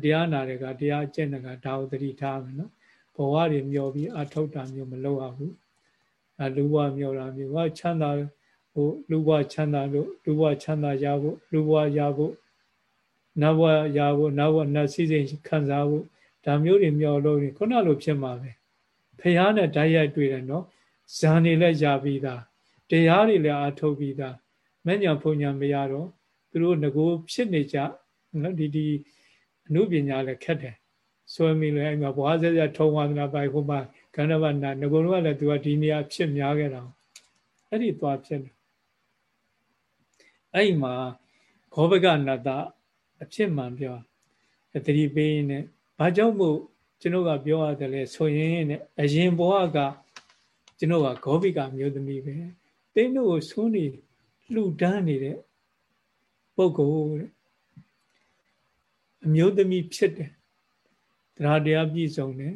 တရားနာတွေကတရားကျင့်တဲ့ကဒါကိုသတိထားမယ်နော်ဘဝတွေမျောပြီးအထောက်တာမျိုးမလုပ်ရဘူးအဲလူဘဝမျောတာမျိုးဟာချမ်းသာဟိုလူဘဝချမ်းသာလို့လူဘဝချမ်းသာရဖို့လူဘဝရဖို့နတ်ဘဝရဖို့နတ်ဘဝနတ်စည်းစိမ်ခံစားဖို့ဒါမျိုးတွေမျောလို့ခုနလိုဖြစ်မှာပဲဖះနဲ့ဓာတ်ရိုက်တွေ့တယ်နော်ဇာနေလည်းရပြီးသားတရားတွေလည်းအထုတ်ပြီးသား မဲ့ညာဖုန်ညာမရတော့သူတို့ငကိုဖြစ်နေကြနော်ဒီဒီအမှုပညာလည်းခက်တယ်ဆွဲမိလည်းအဲ့မှာဘွားဆက်ဆက်ထုံဝါဒနာပိုင်ဟိုမှာကန္နဗနာငကိုတော့လည်းသူကဒီနေရာဖြစ်များခဲ့တာအဲ့ဒီသွားဖြစ်တယ်အဲ့မှာခောဘကနတအဖြစ်မှန်ပြောသတိပေးနေဘာကြောင့်မို့ကျွန်တော်ကပြောရတယ်လဲဆိုရင်နဲ့အရင်ဘဝကကျွန်တော်ကဂောဘိကမျိုးသမီးပဲတင်းတို့ကိုဆွနေ လှူဒန်းနေတဲ့ပုဂ္ဂိုလ်တဲ့အမျိုးသမီးဖြစ်တယ်တရားတရားပြည့်စုံတယ်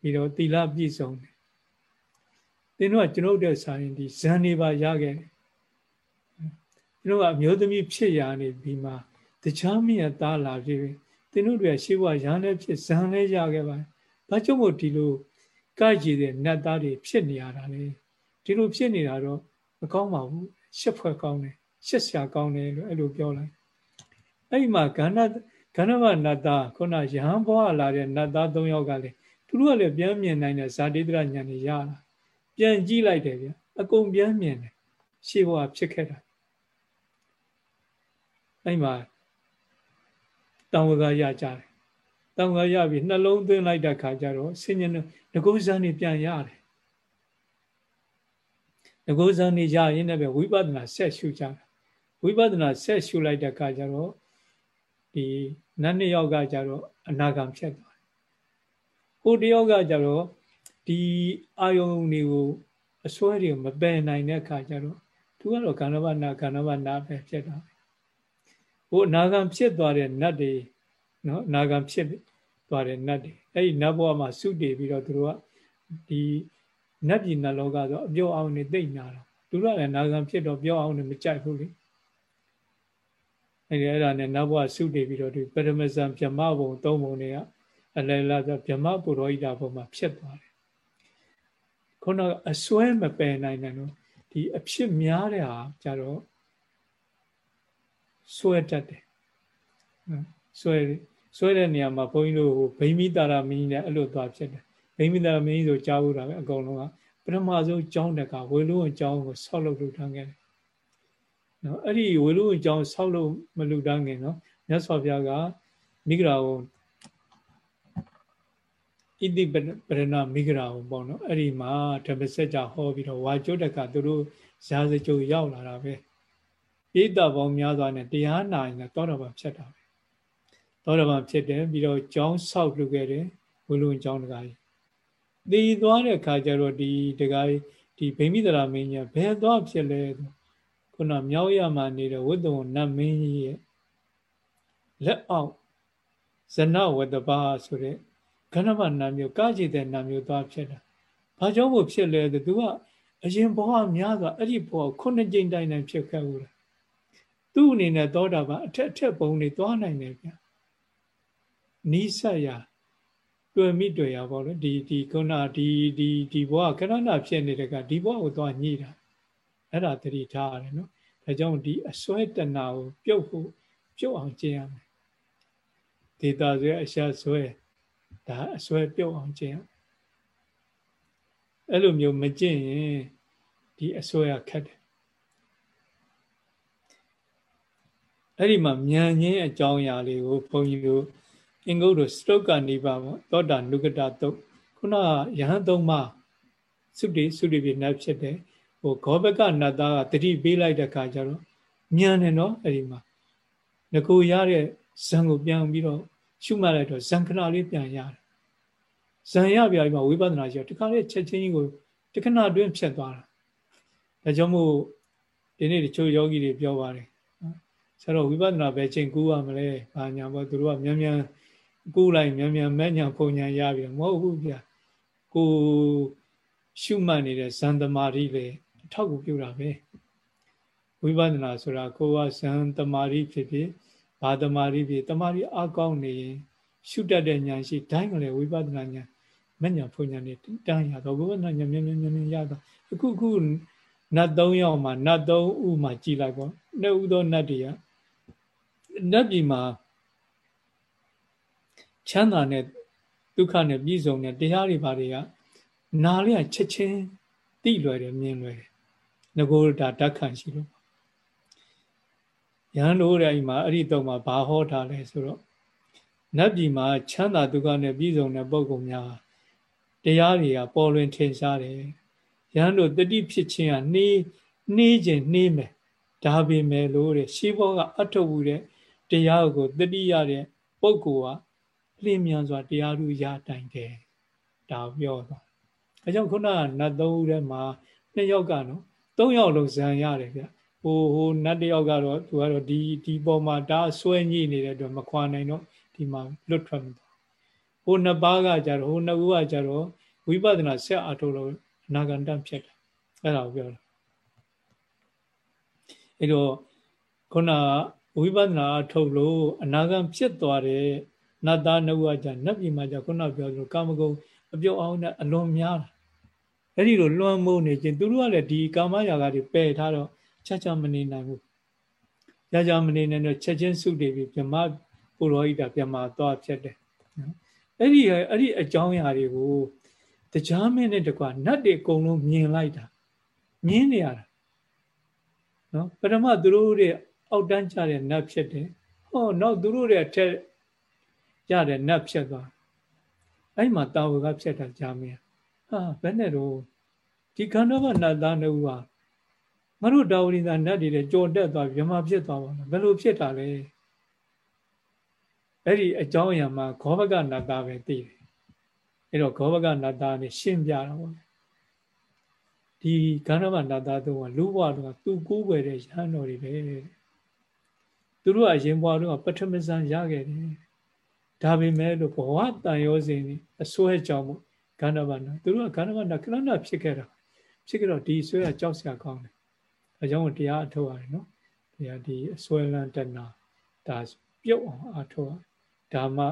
ပြီးတော့သီလပြည့်စုံတယ်သင်တို့ကကျွန်ုပ်တဲ့ဆိုင်ဒီဇန်နေပါရခဲ့တယ်ကျွန်တော်ကအမျိုးသမီးဖြစ်ရနေပြီးမှတခြားမြတ်သားလာပြီသင်တို့တွေရှေးဘဝရဟန်းလည်းဖြစ်ဇန်လည်းရခဲ့ပါတယ်ဘာကြောင့်မို့ဒီလိုကြိုက်ကြည့်တဲ့နတ်သားတွေဖြစ်နေရတာလဲဒီလိုဖြစ်နေတာတော့မကောင်းပါဘူး ရှစ်ဖွဲ့ကောင်းတယ်ရှစ်ဆရာကောင်းတယ်လို့အဲ့လိုပြောလိုက်အဲ့ဒီမှာကန္နကန္နမနတ်သားခုနရဟန်းဘွားလာတဲ့နတ်သား၃ယောက်ကလည်းသူတို့ကလည်းပြန်မြင်နိုင်တဲ့ဇာတိတရညာနေရလာပြန်ကြည့်လိုက်တယ်ဗျအကုန်ပြန်မြင်တယ်ရှေးဘဝဖြစ်ခဲ့တာအဲ့မှာတောင်ဝကရကြတယ်တောင်ဝကရပြီးနှလုံးသွင်းလိုက်တဲ့ခါကျတော့ဆင်ញံငကုဇန်နေပြန်ရတယ် ငကိုးစံနေရရင်လည်းပဲဝိပဿနာဆက်ရှုကြတာဝိပဿနာဆက်ရှုလိုက်တဲ့အခါကျတော့ဒီနတ်နှစ်ယောက်ကကျတော့အနာဂံဖြစ်သွားတယ်။ဟိုတယောက်ကကျတော့ဒီအာယုန်တွေကိုအစွဲတွေမပယ်နိုင်တဲ့အခါကျတော့သူကတော့ကန္နဗနာကန္နဗနာပဲဖြစ်တာပဲ။ဟိုအနာဂံဖြစ်သွားတဲ့နတ်တွေနော်အနာဂံဖြစ်သွားတဲ့နတ်တွေအဲ့ဒီနတ်ဘဝမှာစုတည်ပြီးတော့သူတို့ကဒီ နတ်ပြည်နတ်လောကဆိုအပြောင်းအောင်နေသိမ့်ညာတော့လူသူတို့ကလည်းနာဂံဖြစ်တော့ပြောအောင်လည်းမကြိုက်ဘူးလေအဲဒီအဲ့ဒါနဲ့နောက်ဘဝစုတည်ပြီးတော့ဒီပရမဇန်ဗြဟ္မဘုံသုံးဘုံတွေကအလယ်လာဆိုဗြဟ္မပုရောဟိတဘုံမှာဖြစ်သွားတယ်ခုနအစွဲမပယ်နိုင်တယ်နော်ဒီအဖြစ်များတဲ့ဟာကြတော့စွဲတတ်တယ်စွဲစွဲတဲ့နေရာမှာဘုန်းကြီးတို့ဗိမိတာရမင်းနဲ့အဲ့လိုသွားဖြစ်တယ် ဗိမိတာရမင်းဆိုကြားဖို့တာပဲအကုန်လုံးကပထမဆုံးကျောင်းတက်ကဝေလုံးအကျောင်းကိုဆောက်လုပ်လုပ်ထားခဲ့တယ်နော်အဲ့ဒီဝေလုံးအကျောင်းဆောက်လုပ်မလုပ်တန်းခင်နော်မြတ်စွာဘုရားကမိဂရာကိုဣတိပရဏမိဂရာကိုပေါ့နော်အဲ့ဒီမှာဓမ္မစကြာဟောပြီးတော့ဝါကျုတ်တက်ကသူတို့ဇာစကြိုရောက်လာတာပဲဣဒ္ဓဘောင်များစွာနဲ့တရားနာရင်တော့တောတော်ဘာဖြစ်တာပဲတောတော်ဘာဖြစ်တယ်ပြီးတော့ကျောင်းဆောက်လုပ်ခဲ့တယ်ဝေလုံးအကျောင်းတကားကြီး တည်သွားတဲ့ခါကျတော့ဒီတကားဒီဗိမိတရာမင်းကြီးဘယ်သွားဖြစ်လဲခုနမြောက်ရမှာနေတဲ့ဝိတ္တဝနတ်မင်းကြီးရဲ့လက်အောက်ဇနဝတ္တပါဆိုတဲ့ခဏမနာမျိုးကာကြည်တဲ့နာမျိုးသွားဖြစ်တာဘာကြောင့်မို့ဖြစ်လဲဆိုသူကအရင်ဘဝများစွာအဲ့ဒီဘဝခုနှစ်ကြိမ်တိုင်တိုင်ဖြစ်ခဲ့ဘူးလားသူ့အနေနဲ့သောတာပန်အထက်အထက်ဘုံတွေသွားနိုင်တယ်ဗျနီးစပ်ရာ တွေ့မိတွေ့ရပါလို့ဒီဒီခုနဒီဒီဒီဘဝခဏနာဖြစ်နေတဲ့ကဒီဘဝကိုသွားညှိတာအဲ့ဒါတတိထားရတယ်နော်ဒါကြောင့်ဒီအစွဲတဏကိုပြုတ်ဖို့ပြုတ်အောင်ကျင့်ရမယ်ဒေတာဆွဲအရှာဆွဲဒါအစွဲပြုတ်အောင်ကျင့်ရအဲ့လိုမျိုးမကျင့်ရင်ဒီအစွဲကခက်တယ်အဲ့ဒီမှာမြန်ချင်းအကြောင်းအရာလေးကိုဘုန်းကြီးတို့ အင်္ဂုတ္တစတုတ်ကနေပါပေါ့သောတာနုကတတုတ်ခုနယဟန်သုံးပါသုတိသုတိပြနတ်ဖြစ်တယ်ဟိုဂောဘကနတ်သားကတတိပေးလိုက်တဲ့ခါကျတော့မြန်တယ်နော်အဲ့ဒီမှာငကိုရတဲ့ဇံကိုပြန်ပြီးတော့ရှုမှတ်လိုက်တော့ဇံခဏလေးပြန်ရတယ်ဇံရပြပြီးမှဝိပဿနာရှိတော့တခါလေးချက်ချင်းကြီးကိုတခဏအတွင်းဖြတ်သွားတာဒါကြောင့်မို့ဒီနေ့တချို့ယောဂီတွေပြောပါတယ်ဆရာတော်ဝိပဿနာပဲချိန်ကူးရမလဲဘာညာပေါ့သူတို့ကမြန်မြန် ကိုယ်လိုက်မြန်မြန်မဲ့ညာဖုန်ညာရပြီမဟုတ်ဘူးဗျာကိုရှုမှတ်နေတဲ့ဇန်တမာရီလေအထောက်ကူပြုတာပဲဝိပဿနာဆိုတာကိုကဇန်တမာရီဖြစ်ဖြစ်ဘာတမာရီဖြစ်တမာရီအကောင်းနေရင်ရှုတတ်တဲ့ဉာဏ်ရှိတိုင်းကလေးဝိပဿနာဉာဏ်မဉာဏ်ဖုန်ဉာဏ်နဲ့တန်းရတော့ကိုယ်ကဉာဏ်မြန်မြန်မြန်မြန်ရတာအခုခုနတ်၃ယောက်မှာနတ်၃ဥမှာကြည်လိုက်ပေါ့နှစ်ဥသောနတ်တွေကနတ်ပြည်မှာ ချမ်းသာနဲ့ဒုက္ခနဲ့ပြည့်စုံတဲ့တရားတွေဘာတွေကနာလေးကချက်ချင်းသိလွယ်တယ်မြင်လွယ်တယ်ငကိုဒါဓာတ်ခံရှိလို့ရဟန်းတို့တဲ့အိမ်မှာအဲ့ဒီတော့မှာဘာဟောထားလဲဆိုတော့နတ်ပြည်မှာချမ်းသာဒုက္ခနဲ့ပြည့်စုံတဲ့ပုဂ္ဂိုလ်များတရားတွေကပေါ်လွင်ထင်ရှားတယ်ရဟန်းတို့တတိဖြစ်ခြင်းကနှေးနှေးခြင်းနှေးမယ်ဒါပေမဲ့လို့တဲ့ရှေးဘောကအထုပ်ဘူးတဲ့တရားကိုတတိရတဲ့ပုဂ္ဂိုလ်က လင်းမြန်စွာတရားသူရတိုင်တယ်ဒါပြောသွားအဲကြောင့်ခုနကနတ်သုံးဦးထဲမှာနှစ်ယောက်ကနော်သုံးယောက်လုံးဇံရတယ်ဗျဟိုဟိုနတ်တယောက်ကတော့သူကတော့ဒီဒီပေါ်မှာဒါဆွဲညှိနေတဲ့အတွက်မခွာနိုင်တော့ဒီမှာလွတ်ထွက်မသွားဟိုနှစ်ပါးကကြတော့ဟိုနှစ်ဦးကကြတော့ဝိပဿနာဆက်အထုတ်လို့အနာဂန္တဖြစ်တယ်အဲ့ဒါကိုပြောတာအဲ့တော့ခုနဝိပဿနာအထုတ်လို့အနာဂံဖြစ်သွားတဲ့ နတ်သားနှုတ်ဝကြနတ်ပြည်မှာကြခုနပြောသလိုကာမဂုဏ်အပြုတ်အောင်နဲ့အလွန်များတာအဲ့ဒီလိုလွှမ်းမိုးနေခြင်းသူတို့ကလည်းဒီကာမရာဂတွေပယ်ထားတော့ချက်ချမနေနိုင်ဘူးကြာကြာမနေနိုင်တော့ချက်ချင်းစုတည်ပြီးပြမပုရောဟိတပြမသွားဖြစ်တယ်အဲ့ဒီအဲ့ဒီအကြောင်းအရာတွေကိုတရားမင်းနဲ့တကွာနတ်တွေအကုန်လုံးမြင်လိုက်တာမြင်နေရတာနော်ပထမသူတို့ရဲ့အောက်တန်းကြတဲ့နတ်ဖြစ်တယ်ဟောနောက်သူတို့ရဲ့အထက် ရတဲ့နတ်ဖြစ်သွားအဲ့မှာတာဝကဖြစ်တာကြာမင်းဟာဘယ်နဲ့တော့ဒီခန္ဓာကနတ်သားနှုတ်ကငါတို့တာဝရိသာနတ်တွေကြော်တက်သွားမြမဖြစ်သွားပါလားဘယ်လိုဖြစ်တာလဲအဲ့ဒီအကြောင်းအရာမှာခောဘကနတ်သားပဲသိတယ်အဲ့တော့ခောဘကနတ်သားနဲ့ရှင်းပြတာပေါ့ဒီခန္ဓာကနတ်သားတို့ကလူဘဝတော့သူကိုးွယ်တဲ့ရဟန်းတော်တွေပဲသူတို့ကအရင်ဘဝတော့ပထမဇန်ရခဲ့တယ် ဒါပေမဲ့လို့ဘဝတန်ရောစဉ်အစွဲကြောင့်မို့ကန္နဗန္ဒသူတို့ကကန္နဗန္ဒခဏခဏဖြစ်ခဲ့တာဖြစ်ကြတော့ဒီဆွဲကကြောက်စရာကောင်းတယ်အကြောင်းကိုတရားအထုတ်ရတယ်နော်တရားဒီအစွဲလန်းတဏဒါပြုတ်အောင်အထုတ်ဒါမှ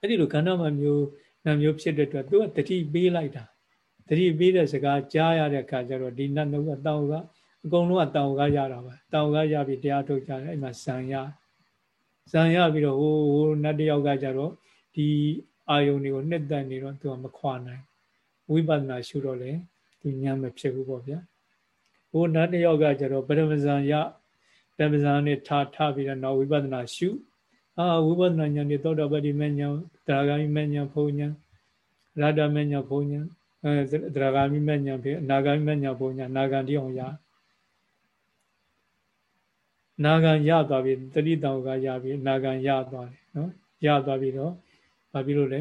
အဲ့ဒီလိုကဏ္ဍမမျိုးနာမျိုးဖြစ်တဲ့အတွက်သူကတတိပေးလိုက်တာတတိပေးတဲ့စကားကြားရတဲ့အခါကျတော့ဒီနတ်နှုတ်ကတောင်းကအကုန်လုံးကတောင်းကရတာပဲတောင်းကရပြီးတရားထုတ်ကြတယ်အဲ့မှာဇံရ ဇံရပြီးတော့ဟိုဟိုနတ်တယောက်ကကြတော့ဒီအာယုန်တွေကိုနှစ်သက်နေတော့သူကမခွာနိုင်ဝိပဿနာရှုတော့လေသူညံမဖြစ်ဘူးပေါ့ဗျာဟိုနတ်တယောက်ကကြတော့ပရမဇံရပရမဇံနဲ့ထားထားပြီးတော့နောက်ဝိပဿနာရှုအာဝိပဿနာဉာဏ်နဲ့သောတာပတိမဉ္ဇဉ်ဒါဂာမိမဉ္ဇဉ်ဘုံဉဏ်ရတ္တမဉ္ဇဉ်ဘုံဉဏ်အဲဒါဂာမိမဉ္ဇဉ်ဖြစ်အနာဂာမိမဉ္ဇဉ်ဘုံဉဏ်နာဂံတိအောင်ရ နာဂံရသွားပြီတတိတောင်ကရပြီနာဂံရသွားတယ်နော်ရသွားပြီတော့ဘာဖြစ်လို့လဲ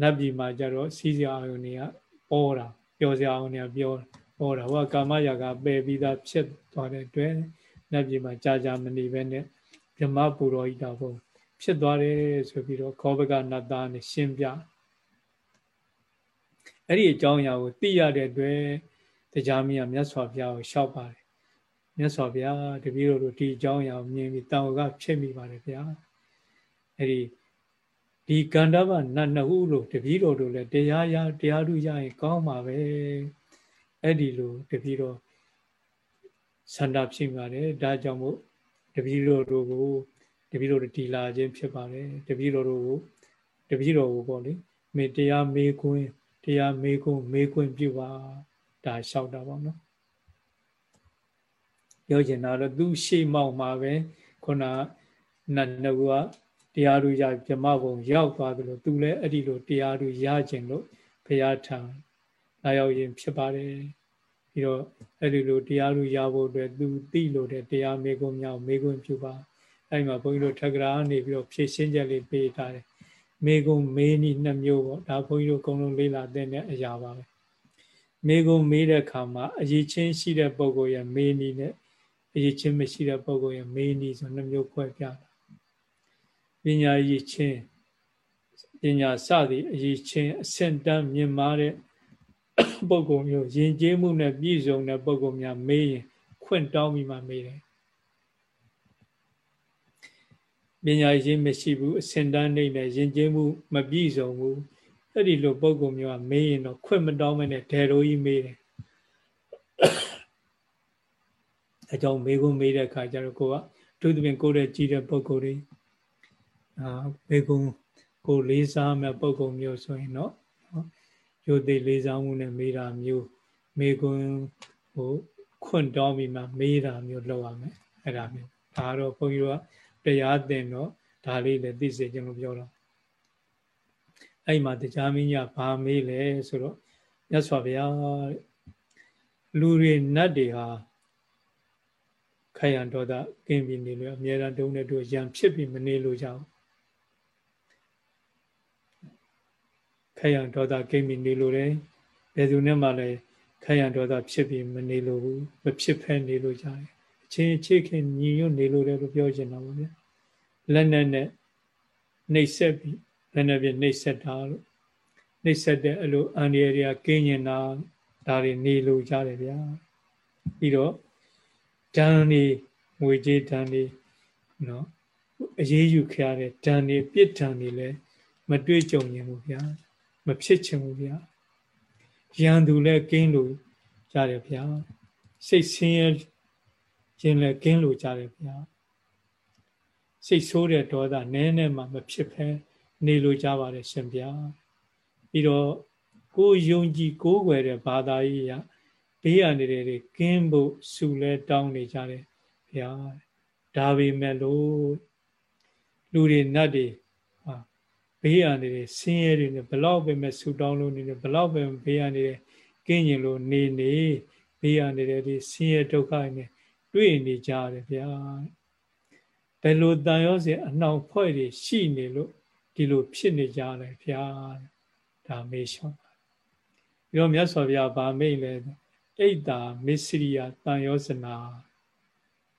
နတ်ပြည်မှာကြတော့စီးစရာအောင်တွေကပေါ်တာပြောစရာအောင်တွေကပြောပေါ်တာဟိုကကာမရာကပယ်ပြီးသားဖြစ်သွားတဲ့အတွက်နတ်ပြည်မှာကြာကြာမနေပဲနဲ့မြမပူရောဟိတာဘုံဖြစ်သွားတယ်ဆိုပြီးတော့ခောဘကနတ်သားနဲ့ရှင်းပြအဲ့ဒီအကြောင်းအရာကိုသိရတဲ့အတွက်တရားမင်းကမြတ်စွာဘုရားကိုလျှောက်ပါတယ် မြတ်စွာဘုရားတပည့်တော်တို့ဒီအကြောင်းအရာကိုမြင်ပြီးတောင်ကဖြစ်မိပါတယ်ဗျာအဲ့ဒီဒီကန္တဗနတ်နှစ်ဦးလို့တပည့်တော်တို့လည်းတရားရတရားဓုရရင်ကောင်းပါပဲအဲ့ဒီလိုတပည့်တော်ဆန္ဒဖြစ်ပါတယ်ဒါကြောင့်မို့တပည့်တော်တို့ကိုတပည့်တော်ဒီလာခြင်းဖြစ်ပါတယ်တပည့်တော်တို့ကိုတပည့်တော်ကိုပေါ့လေမေတရားမေးခွန်းတရားမေးခွန်းမေးခွန်းပြုပါဒါလျှောက်တာပေါ့နော် ပြောချင်တာတော့သူရှေ့မောက်မှာပဲခုနနတ်နကူကတရားသူရဗြမဘုံရောက်သွားတယ်လို့သူလည်းအဲ့ဒီလိုတရားသူရခြင်းလို့ဘုရားထံလာရောက်ရင်ဖြစ်ပါတယ်ပြီးတော့အဲ့ဒီလိုတရားသူရဖို့အတွက်သူသိလို့တဲ့တရားမေကုံမြောက်မေကုံပြုပါအဲ့မှာဘုန်းကြီးတို့ထက္ကရာနေပြီးတော့ဖြည့်ရှင်းချက်လေးပေးထားတယ်မေကုံမေးနီနှစ်မျိုးပေါ့ဒါဘုန်းကြီးတို့အကုန်လုံးလေးလာတဲ့အရာပါပဲမေကုံမေးတဲ့အခါမှာအရေးချင်းရှိတဲ့ပုံကိုရမေးနီနဲ့ အရေးချင်းမရှိတဲ့ပုံကိုရမေးနီဆိုနှစ်မျိုးခွဲပြတာပညာရည်ချင်းပညာစသည်အရေးချင်းအဆင့်တန်းမြင့်မားတဲ့ပုံကုမျိုးယဉ်ကျေးမှုနဲ့ပြည့်စုံတဲ့ပုံကုများမေးရင်ခွင့်တောင်းပြီးမှမေးတယ်ပညာရည်မရှိဘူးအဆင့်တန်းနေနဲ့ယဉ်ကျေးမှုမပြည့်စုံဘူးအဲ့ဒီလိုပုံကုမျိုးကမေးရင်တော့ခွင့်မတောင်းမနဲ့ဒယ်ရိုကြီးမေးတယ် အကြောင်းမေးခွန်းမေးတဲ့အခါကျတော့ကိုကသူသဖြင့်ကိုယ်ရဲ့ကြည်တဲ့ပုံကုတွေအာဘေကုံကိုလေးစားမဲ့ပုံကုံမျိုးဆိုရင်တော့ရိုသေလေးစားမှုနဲ့မေးတာမျိုးမေကုံဟိုခွန့်တောင်းပြီးမှမေးတာမျိုးလုပ်ရမယ်အဲ့ဒါမျိုးဒါတော့ဘုန်းကြီးတို့ကတရားသင်တော့ဒါလေးလည်းသိစေခြင်းလို့ပြောတော့အဲ့မှာတရားမင်းကြီးဘာမေးလဲဆိုတော့မြတ်စွာဘုရားလူတွေနတ်တွေဟာ ခယံဒေါသကင်းပြီးနေလို့အများအားတုံးတဲ့တို့ရံဖြစ်ပြီးမနေလို့ကြဘူးခယံဒေါသကိမိနေလို့တယ်ဘယ်သူနဲ့မှလည်းခယံဒေါသဖြစ်ပြီးမနေလို့ဘူးမဖြစ်ဖဲနေလို့ကြတယ်အချင်းချစ်ခင်ညီညွတ်နေလို့တယ်လို့ပြောချင်တာပါဗျာလက်နဲ့နဲ့နှိပ်ဆက်ပြီးလက်နဲ့ပြနှိပ်ဆက်တာလို့နှိပ်ဆက်တဲ့အလိုအန္တရာယ်တွေကကင်းကျင်တာဒါတွေနေလို့ကြတယ်ဗျာပြီးတော့ ဓာန်နေငွေကြေးဓာန်နေနော်အရေးယူခရတဲ့ဓာန်နေပြစ်ဓာန်နေလဲမတွေ့ကြုံရင်ဘူးဗျာမဖြစ်ချင်ဘူးဗျာရန်သူလည်းကင်းလို့ရတယ်ဗျာစိတ်ဆင်းရဲခြင်းလည်းကင်းလို့ရတယ်ဗျာစိတ်ဆိုးတဲ့ဒေါသနည်းနည်းမှမဖြစ်ဖဲနေလို့ကြပါတယ်ရှင်ဗျာပြီးတော့ကိုယုံကြည်ကိုးကွယ်တဲ့ဘာသာရေးရ ဘေးရနေတဲ့တွေကင်းဖို့ဆုလဲတောင်းနေကြတယ်ဗျာဒါပေမဲ့လို့လူတွေနတ်တွေဘေးရနေတယ်ဆင်းရဲတွေနဲ့ဘလောက်ပဲမဲ့ဆူတောင်းလို့နေတယ်ဘလောက်ပဲဘေးရနေတယ်ကင်းကျင်လို့နေနေဘေးရနေတဲ့ဒီဆင်းရဲဒုက္ခတွေနဲ့တွေ့နေကြတယ်ဗျာဘယ်လိုတန်ရောစေအနှောင်ဖွဲ့တွေရှိနေလို့ဒီလိုဖြစ်နေကြတယ်ဗျာဒါမေးလျှော့ပါပြီးတော့မြတ်စွာဘုရားဗာမိတ်လဲ အိတ်တာမစ္စရိယတန်ရောစနာ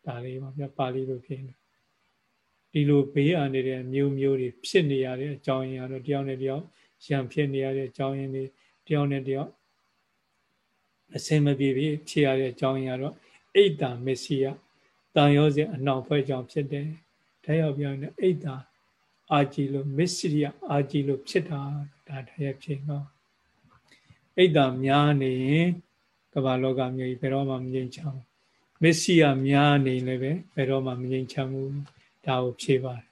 ဒါလေးပါဗျာပါဠိလိုဖြစ်နေဒီလိုဘေးအန္တရာယ်မျိုးမျိုးတွေဖြစ်နေရတဲ့အကြောင်းရင်းကတော့တယောက်နဲ့တယောက်ရံဖြစ်နေရတဲ့အကြောင်းရင်းတွေတယောက်နဲ့တယောက်အစင်မပြေပြီဖြစ်ရတဲ့အကြောင်းရတော့အိတ်တာမစ္စည်းယတန်ရောစဉ်အနှောင်ဖွဲ့ကြောင့်ဖြစ်တယ်။ဒါရောက်ပြောရင်အိတ်တာအာကြီးလို့မစ္စရိယအာကြီးလို့ဖြစ်တာဒါတည်းဖြစ်တော့အိတ်တာများနေရင် ကမ္ဘာလောကမျိုးကြီးဘယ်တော့မှမငြိမ်ချမ်းဘူးမစ္စရိယများနေလည်းပဲဘယ်တော့မှမငြိမ်ချမ်းဘူးဒါကိုဖြေပါတယ်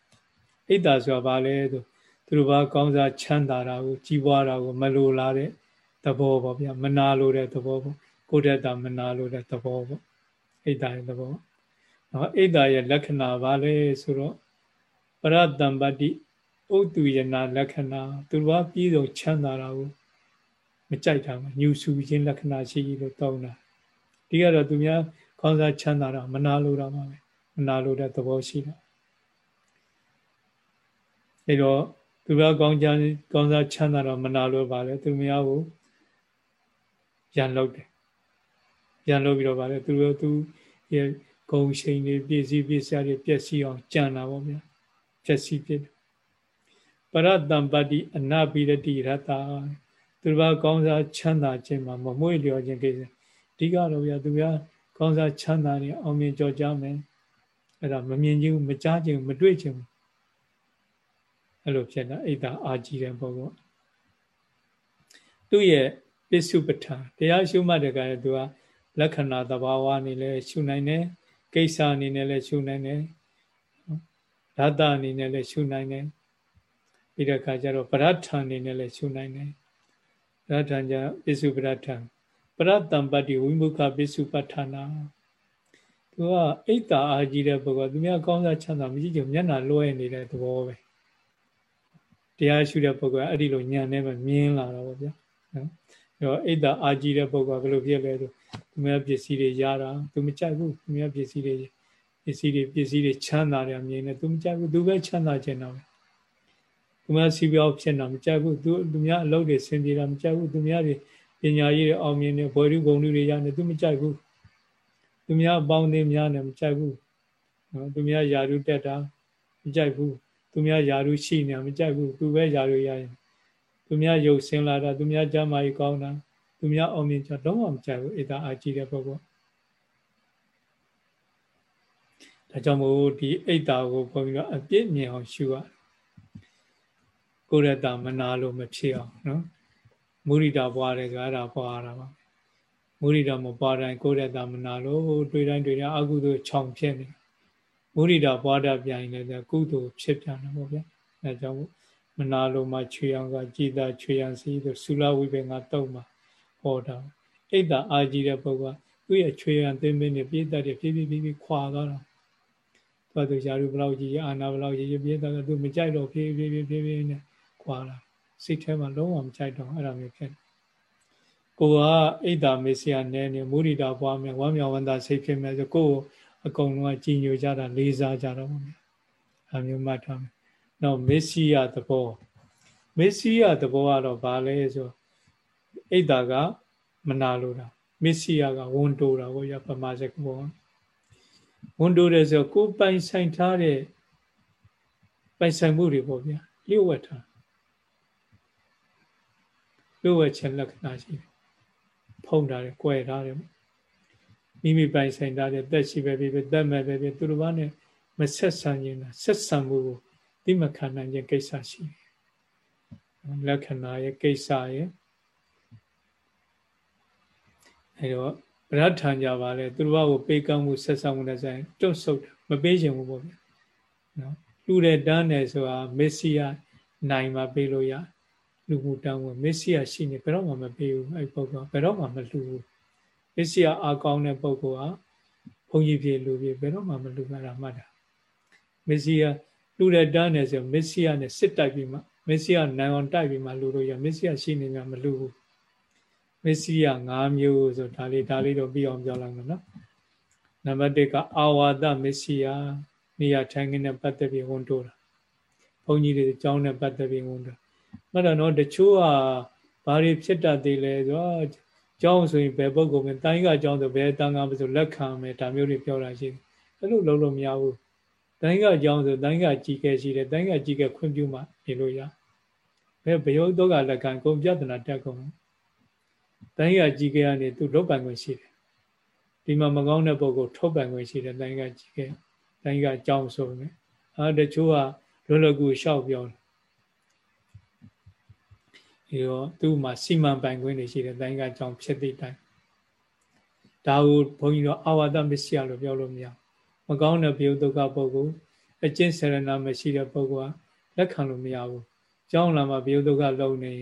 အိတ်တာဆိုတာဘာလဲဆိုသူတို့ဘာကောင်းစားချမ်းသာတာကိုကြီးပွားတာကိုမလိုလားတဲ့သဘောပေါ့ဗျာမနာလိုတဲ့သဘောပေါ့ကိုယ်တည်းတာမနာလိုတဲ့သဘောပေါ့အိတ်တာရဲ့သဘောနော်အိတ်တာရဲ့လက္ခဏာဘာလဲဆိုတော့ပရတံပတ္တိဥတုယနာလက္ခဏာသူတို့ဘာပြီးဆုံးချမ်းသာတာကို မကြိုက်တာမညူဆူခြင်းလက္ခဏာရှိလို့တောင်းတာဒီကတော့သူများကောင်းစားချမ်းသာတာမနာလိုတာပါပဲမနာလိုတဲ့သဘောရှိတာအဲတော့သူကကောင်းချမ်းကောင်းစားချမ်းသာတော့မနာလိုပါလေသူများကိုရန်လုပ်တယ်ရန်လုပ်ပြီးတော့ပါလေသူတို့သူရဲ့ဂုံရှိန်တွေပြည့်စည်ပြည့်စရာတွေပျက်စီးအောင်ကြံတာပေါ့ဗျာပျက်စီးဖြစ်တယ်ပရတံပတ္တိအနာပိရတိရတ္တာ သူတို့ကောင်းစားချမ်းသာခြင်းမှာမမွေ့လျော်ခြင်းကိစ္စအဓိကတော့ဗျာသူကကောင်းစားချမ်းသာနေအောင်မြင်ကြော်ကြမယ်အဲ့ဒါမမြင်ခြင်းမကြားခြင်းမတွေ့ခြင်းအဲ့လိုဖြစ်တာအိတ်တာအာကြီးတဲ့ပုံကသူ့ရဲ့ပစ္စုပ္ပထာတရားရှုမှတ်တဲ့ကလည်းသူကလက္ခဏာသဘာဝအနေနဲ့ရှုနိုင်တယ်ကိစ္စအနေနဲ့လည်းရှုနိုင်တယ်ဓာတအနေနဲ့လည်းရှုနိုင်တယ်ပြီးတဲ့အခါကျတော့ပရဋ္ဌာန်အနေနဲ့လည်းရှုနိုင်တယ်ပ ရဋ္ဌာန်ကြပစ္စုပ္ပဋ္ဌာန်ပရတံပတ္တိဝိမုခပစ္စုပ္ပဋ္ဌာနာသူကအိတ်တာအာကြီးတဲ့ပုဂ္ဂိုလ်သူများကောင်းစားချမ်းသာမရှိကြမျက်နှာလွှဲနေတဲ့သဘောပဲတရားရှုတဲ့ပုဂ္ဂိုလ်ကအဲ့ဒီလိုညံနေမှမြင်လာတော့ဗောဗျာနော်အဲ့တော့အိတ်တာအာကြီးတဲ့ပုဂ္ဂိုလ်ကဘယ်လိုဖြစ်လဲဆိုသူများပစ္စည်းတွေရတာသူမကြိုက်ဘူးသူများပစ္စည်းတွေပစ္စည်းတွေပစ္စည်းတွေချမ်းသာတယ်မြင်နေသူမကြိုက်ဘူးသူပဲချမ်းသာခြင်းတော့ သူများစီပြောဖြစ်တာမကြိုက်ဘူးသူသူများအလုပ်တွေဆင်ပြေတာမကြိုက်ဘူးသူများတွေပညာရေးတွေအောင်မြင်နေဘွယ်ရုဂုံတွေရနေသူမကြိုက်ဘူးသူများအပေါင်းအသင်းများနေမကြိုက်ဘူးနော်သူများယာရုတက်တာမကြိုက်ဘူးသူများယာရုရှိနေမကြိုက်ဘူးသူပဲယာရုရရင်သူများရုပ်ဆင်းလာတာသူများကြမ်းမာရေးကောင်းတာသူများအောင်မြင်ကြတော့မှမကြိုက်ဘူးအေဒါအာကြည့်တဲ့ပုဂ္ဂိုလ်ဒါကြောင့်မို့ဒီအိတ်တာကိုဘုန်းကြီးကအပြည့်မြင်အောင်ရှုရ ကိုရတမနာလို့မဖြစ်အောင်နော်မုရိဒပွားတယ်ဆိုအဲ့ဒါပွားတာပါမုရိဒမပွားတိုင်းကိုရတမနာလို့တွေ့တိုင်းတွေ့တိုင်းအကုသိုလ်ခြောင်ဖြစ်နေမုရိဒပွားတတ်ပြန်ရင်လည်းကုသိုလ်ဖြစ်ပြန်တယ်ပေါ့ဗျာအဲကြောင့်မနာလိုမှချွေအောင်ကကြည်သာချွေရန်စီဆိုသုလဝိပေငါတုံးမှာဟောတာအိတ်တာအာကြီးတဲ့ပုဂ္ဂိုလ်ကသူ့ရဲ့ချွေရန်သိမင်းနဲ့ပြည့်တတ်တယ်ဖြည်းဖြည်းဖြည်းဖြည်းခွာသွားတာသူကသူရှားရူဘလောက်ကြီးအာနာဘလောက်ကြီးပြည့်တတ်တယ်သူမကြိုက်တော့ဖြည်းဖြည်းဖြည်းဖြည်းဖြည်းနဲ့ ခွာလာစိတ်ထဲမှာလုံးဝမကြိုက်တော့အဲ့လိုမျိုးဖြစ်ကိုကအိတ်တာမေဆီယာနဲနေမုရိတာပွားမယ်ဝမ်းမြောက်ဝမ်းသာစိတ်ဖြစ်မယ်ဆိုကိုယ်အကုန်လုံးကကြည်ညိုကြတာလေးစားကြတော့မယ်အမျိုးမှတ်ထားမယ်နောက်မေဆီယာသဘောမေဆီယာသဘောကတော့ဘာလဲဆိုအိတ်တာကမနာလို့တာမေဆီယာကဝန်တိုးတာကိုရပမာစကဘောဝန်တိုးတယ်ဆိုကိုပိုင်ဆိုင်ထားတဲ့ပိုင်ဆိုင်မှုတွေပေါ့ဗျာလျှို့ဝှက်ထား လျှို့ဝှက်ခြင်းလက္ခဏာရှိတယ်ဖုံးထားတယ်၊ကွယ်ထားတယ်မိမိပိုင်ဆိုင်ထားတဲ့တက်ရှိပဲဖြစ်ဖြစ်တက်မဲ့ပဲဖြစ်သူတို့ဘာနဲ့မဆက်ဆံခြင်းလားဆက်ဆံမှုကိုသိမခံနိုင်ခြင်းကိစ္စရှိတယ်လက္ခဏာရဲ့ကိစ္စရဲ့အဲတော့ဗရထံကြပါလေသူတို့ဘာကိုပေးကမ်းမှုဆက်ဆံမှုနဲ့ဆိုင်တွန့်ဆုတ်မပေးခြင်းဘူးပေါ့ဗျာနော်လူတဲ့တန်းတယ်ဆိုတာမက်ဆီယာနိုင်မှာပေးလို့ရ လူမှုတန်းဝင်မက်ဆီယာရှိနေဘယ်တော့မှမပေးဘူးအဲ့ပုဂ္ဂိုလ်ဘယ်တော့မှမလှူဘူးမက်ဆီယာအကောင်းတဲ့ပုဂ္ဂိုလ်ဟာဘုန်းကြီးပြေလူပြေဘယ်တော့မှမလှူမှာမှတ်တာမက်ဆီယာလူတဲ့တန်းတယ်ဆိုမက်ဆီယာနဲ့စစ်တိုက်ပြီးမှမက်ဆီယာနိုင်အောင်တိုက်ပြီးမှလူလို့ရမက်ဆီယာရှိနေမှမလှူဘူးမက်ဆီယာ၅မျိုးဆိုဒါလေးဒါလေးတော့ပြီးအောင်ပြောလိုက်မယ်နော်နံပါတ်1ကအာဝါဒမက်ဆီယာနေရာထိုင်ခင်းနဲ့ပတ်သက်ပြီးဝန်တိုးတာဘုန်းကြီးတွေအကြောင်းနဲ့ပတ်သက်ပြီးဝန်တိုး မှတ်တော့နော်တချို့ကဘာတွေဖြစ်တတ်သေးလဲဆိုတော့ကျောင်းဆိုရင်ဘယ်ပုဂ္ဂိုလ်မှတိုင်းကကျောင်းဆိုဘယ်တန်ခါမဆိုလက်ခံမယ်ဒါမျိုးတွေပြောတာရှိတယ်အဲ့လိုလုပ်လို့မရဘူးတိုင်းကကျောင်းဆိုတိုင်းကကြီးခဲ့ရှိတယ်တိုင်းကကြီးခဲ့ခွင့်ပြုမှနေလို့ရဘယ်ဘယောတော့ကလက်ခံကုန်ပြဿနာတက်ကုန်တိုင်းကကြီးခဲ့ကနေသူလုတ်ပိုင်ခွင့်ရှိတယ်ဒီမှာမကောင်းတဲ့ပုံကိုထုတ်ပိုင်ခွင့်ရှိတယ်တိုင်းကကြီးခဲ့တိုင်းကအကြောင်းဆိုပေမဲ့အာတချို့ကလွယ်လွယ်ကူလျှောက်ပြောတယ် ဒီတော့သူ့မှာစီမံပိုင်ခွင့်တွေရှိတယ်တိုင်းကအကြောင်းဖြစ်သည့်တိုင်ဒါကိုဘုန်းကြီးတို့အာဝါဒမစ္စယလို့ပြောလို့မရမကောင်းတဲ့ဘုယုဒုက္ခပုဂ္ဂိုလ်အကျင့်ဆရဏမရှိတဲ့ပုဂ္ဂိုလ်ကလက်ခံလို့မရဘူးကြောင်းလာမှာဘုယုဒုက္ခလုံးနေ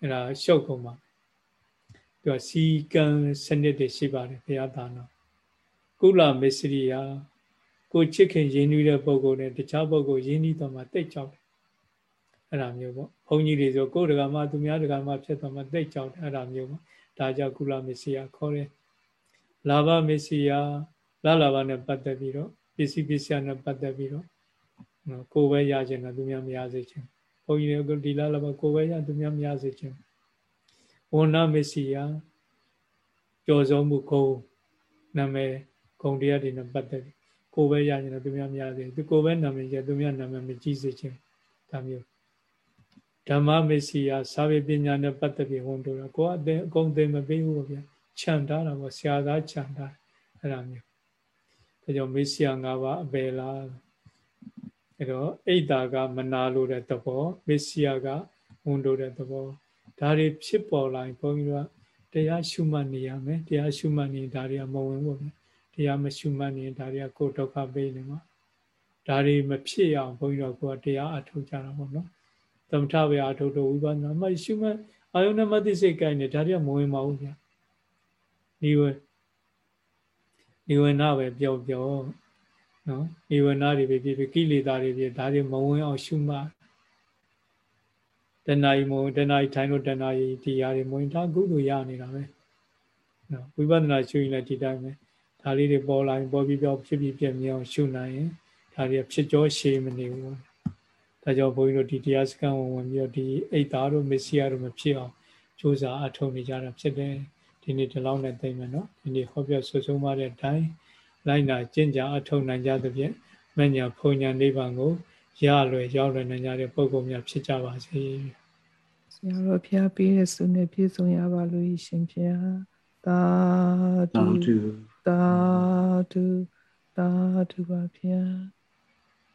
အဲ့ဒါရှုပ်ကုန်မှာသူကစီကံစနစ်တွေရှိပါတယ်ဘုရားသာနာကုလမစ္စရိယာကိုချစ်ခင်ရင်းနှီးတဲ့ပုဂ္ဂိုလ်နဲ့တခြားပုဂ္ဂိုလ်ရင်းနှီးတော့မှတိတ်ကြောက်တယ် အဲ့ဒါမျိုးပေါ့ဘုန်းကြီးတွေဆိုကိုယ်တက္ကမသူများတက္ကမဖြစ်တော့မှတိတ်ကြောက်တယ်အဲ့ဒါမျိုးပေါ့ဒါကြောင့်ကုလမစ္စရိယာခေါ်တယ်လာဘမစ္စရိယာလာလာဘနဲ့ပတ်သက်ပြီးတော့ပစ္စည်းပစ္စယနဲ့ပတ်သက်ပြီးတော့ကိုယ်ပဲရခြင်းနဲ့သူများမရစေခြင်းဘုန်းကြီးတွေကဒီလာလာဘကိုယ်ပဲရသူများမရစေခြင်းဝဏမစ္စရိယာကြော်စုံမှုကိုနာမည်ဂုံတရားတွေနဲ့ပတ်သက်ပြီးကိုယ်ပဲရရင်လည်းသူများမရစေသူကိုယ်ပဲနာမည်ရသူများနာမည်မကြည့်စေခြင်းဒါမျိုး ဓမ္မမစ္စည်းယစာပေပညာနဲ့ပတ်သက်ပြီးဝန်တိုးတာကိုယ်အတဲ့အကုန်သိမပေးဘူးဗျာခြံထားတာပေါ့ဆရာသားခြံထားအဲ့ဒါမျိုးဒါကြောင့်မစ္စည်းယ၅ပါးအပေလားအဲ့တော့အိတ်တာကမနာလို့တဲ့သဘောမစ္စည်းယကဝန်တိုးတဲ့သဘောဒါတွေဖြစ်ပေါ်လာရင်ဘုန်းကြီးတို့ကတရားရှုမှတ်နေရမယ်တရားရှုမှတ်နေဒါတွေကမဝင်ဘူးဗျာတရားမရှုမှတ်ရင်ဒါတွေကကိုယ်ဒုက္ခပေးနေမှာဒါတွေမဖြစ်အောင်ဘုန်းကြီးတို့ကတရားအထုတ်ကြတာပေါ့နော် သမထပဲအထုတ်တော့ဝိပဿနာမှရှုမှတ်အာယုန်နဲ့မသိစိတ်ကိုင်းနေဒါတွေကမဝင်ပါဘူးဗျာဒီဝဒီဝနာပဲပြောပြောနော်ဒီဝနာတွေပဲဖြစ်ဖြစ်ကိလေသာတွေဖြစ်ဒါတွေမဝင်အောင်ရှုမှတ်တဏှာကြီးမဝင်တဏှာကြီးထိုင်လို့တဏှာကြီးတရားတွေမဝင်ဒါကုသိုလ်ရနေတာပဲနော်ဝိပဿနာရှုရင်လည်းဒီတိုင်းပဲဒါလေးတွေပေါ်လာရင်ပေါ်ပြီးပြောဖြစ်ပြီးပြည့်မြအောင်ရှုနိုင်ရင်ဒါတွေဖြစ်ကြောရှည်မနေဘူး ဒါကြောင့်ဘုန်းကြီးတို့ဒီတရားစခန်းဝင်ဝင်ပြီးတော့ဒီအိတ်သားတို့မစ္စည်းရတို့မဖြစ်အောင်ကြိုးစားအထောက်နေကြတာဖြစ်တယ်ဒီနေ့ဒီလောက်နဲ့သိမယ်နော်ဒီနေ့ဟောပြောဆွဆုံးပါတဲ့အတိုင်းလိုက်နာကျင့်ကြအထောက်နိုင်ကြသဖြင့်မညာဖုန်ညာနိဗ္ဗာန်ကိုရလွယ်ရောက်လွယ်နိုင်ကြတဲ့ပုဂ္ဂိုလ်များဖြစ်ကြပါစေဆရာတော်ဖျားပေးတဲ့ဆုနဲ့ပြည့်စုံရပါလို့ရှင်ဖျားသာဓုသာဓုသာဓုပါဗျာ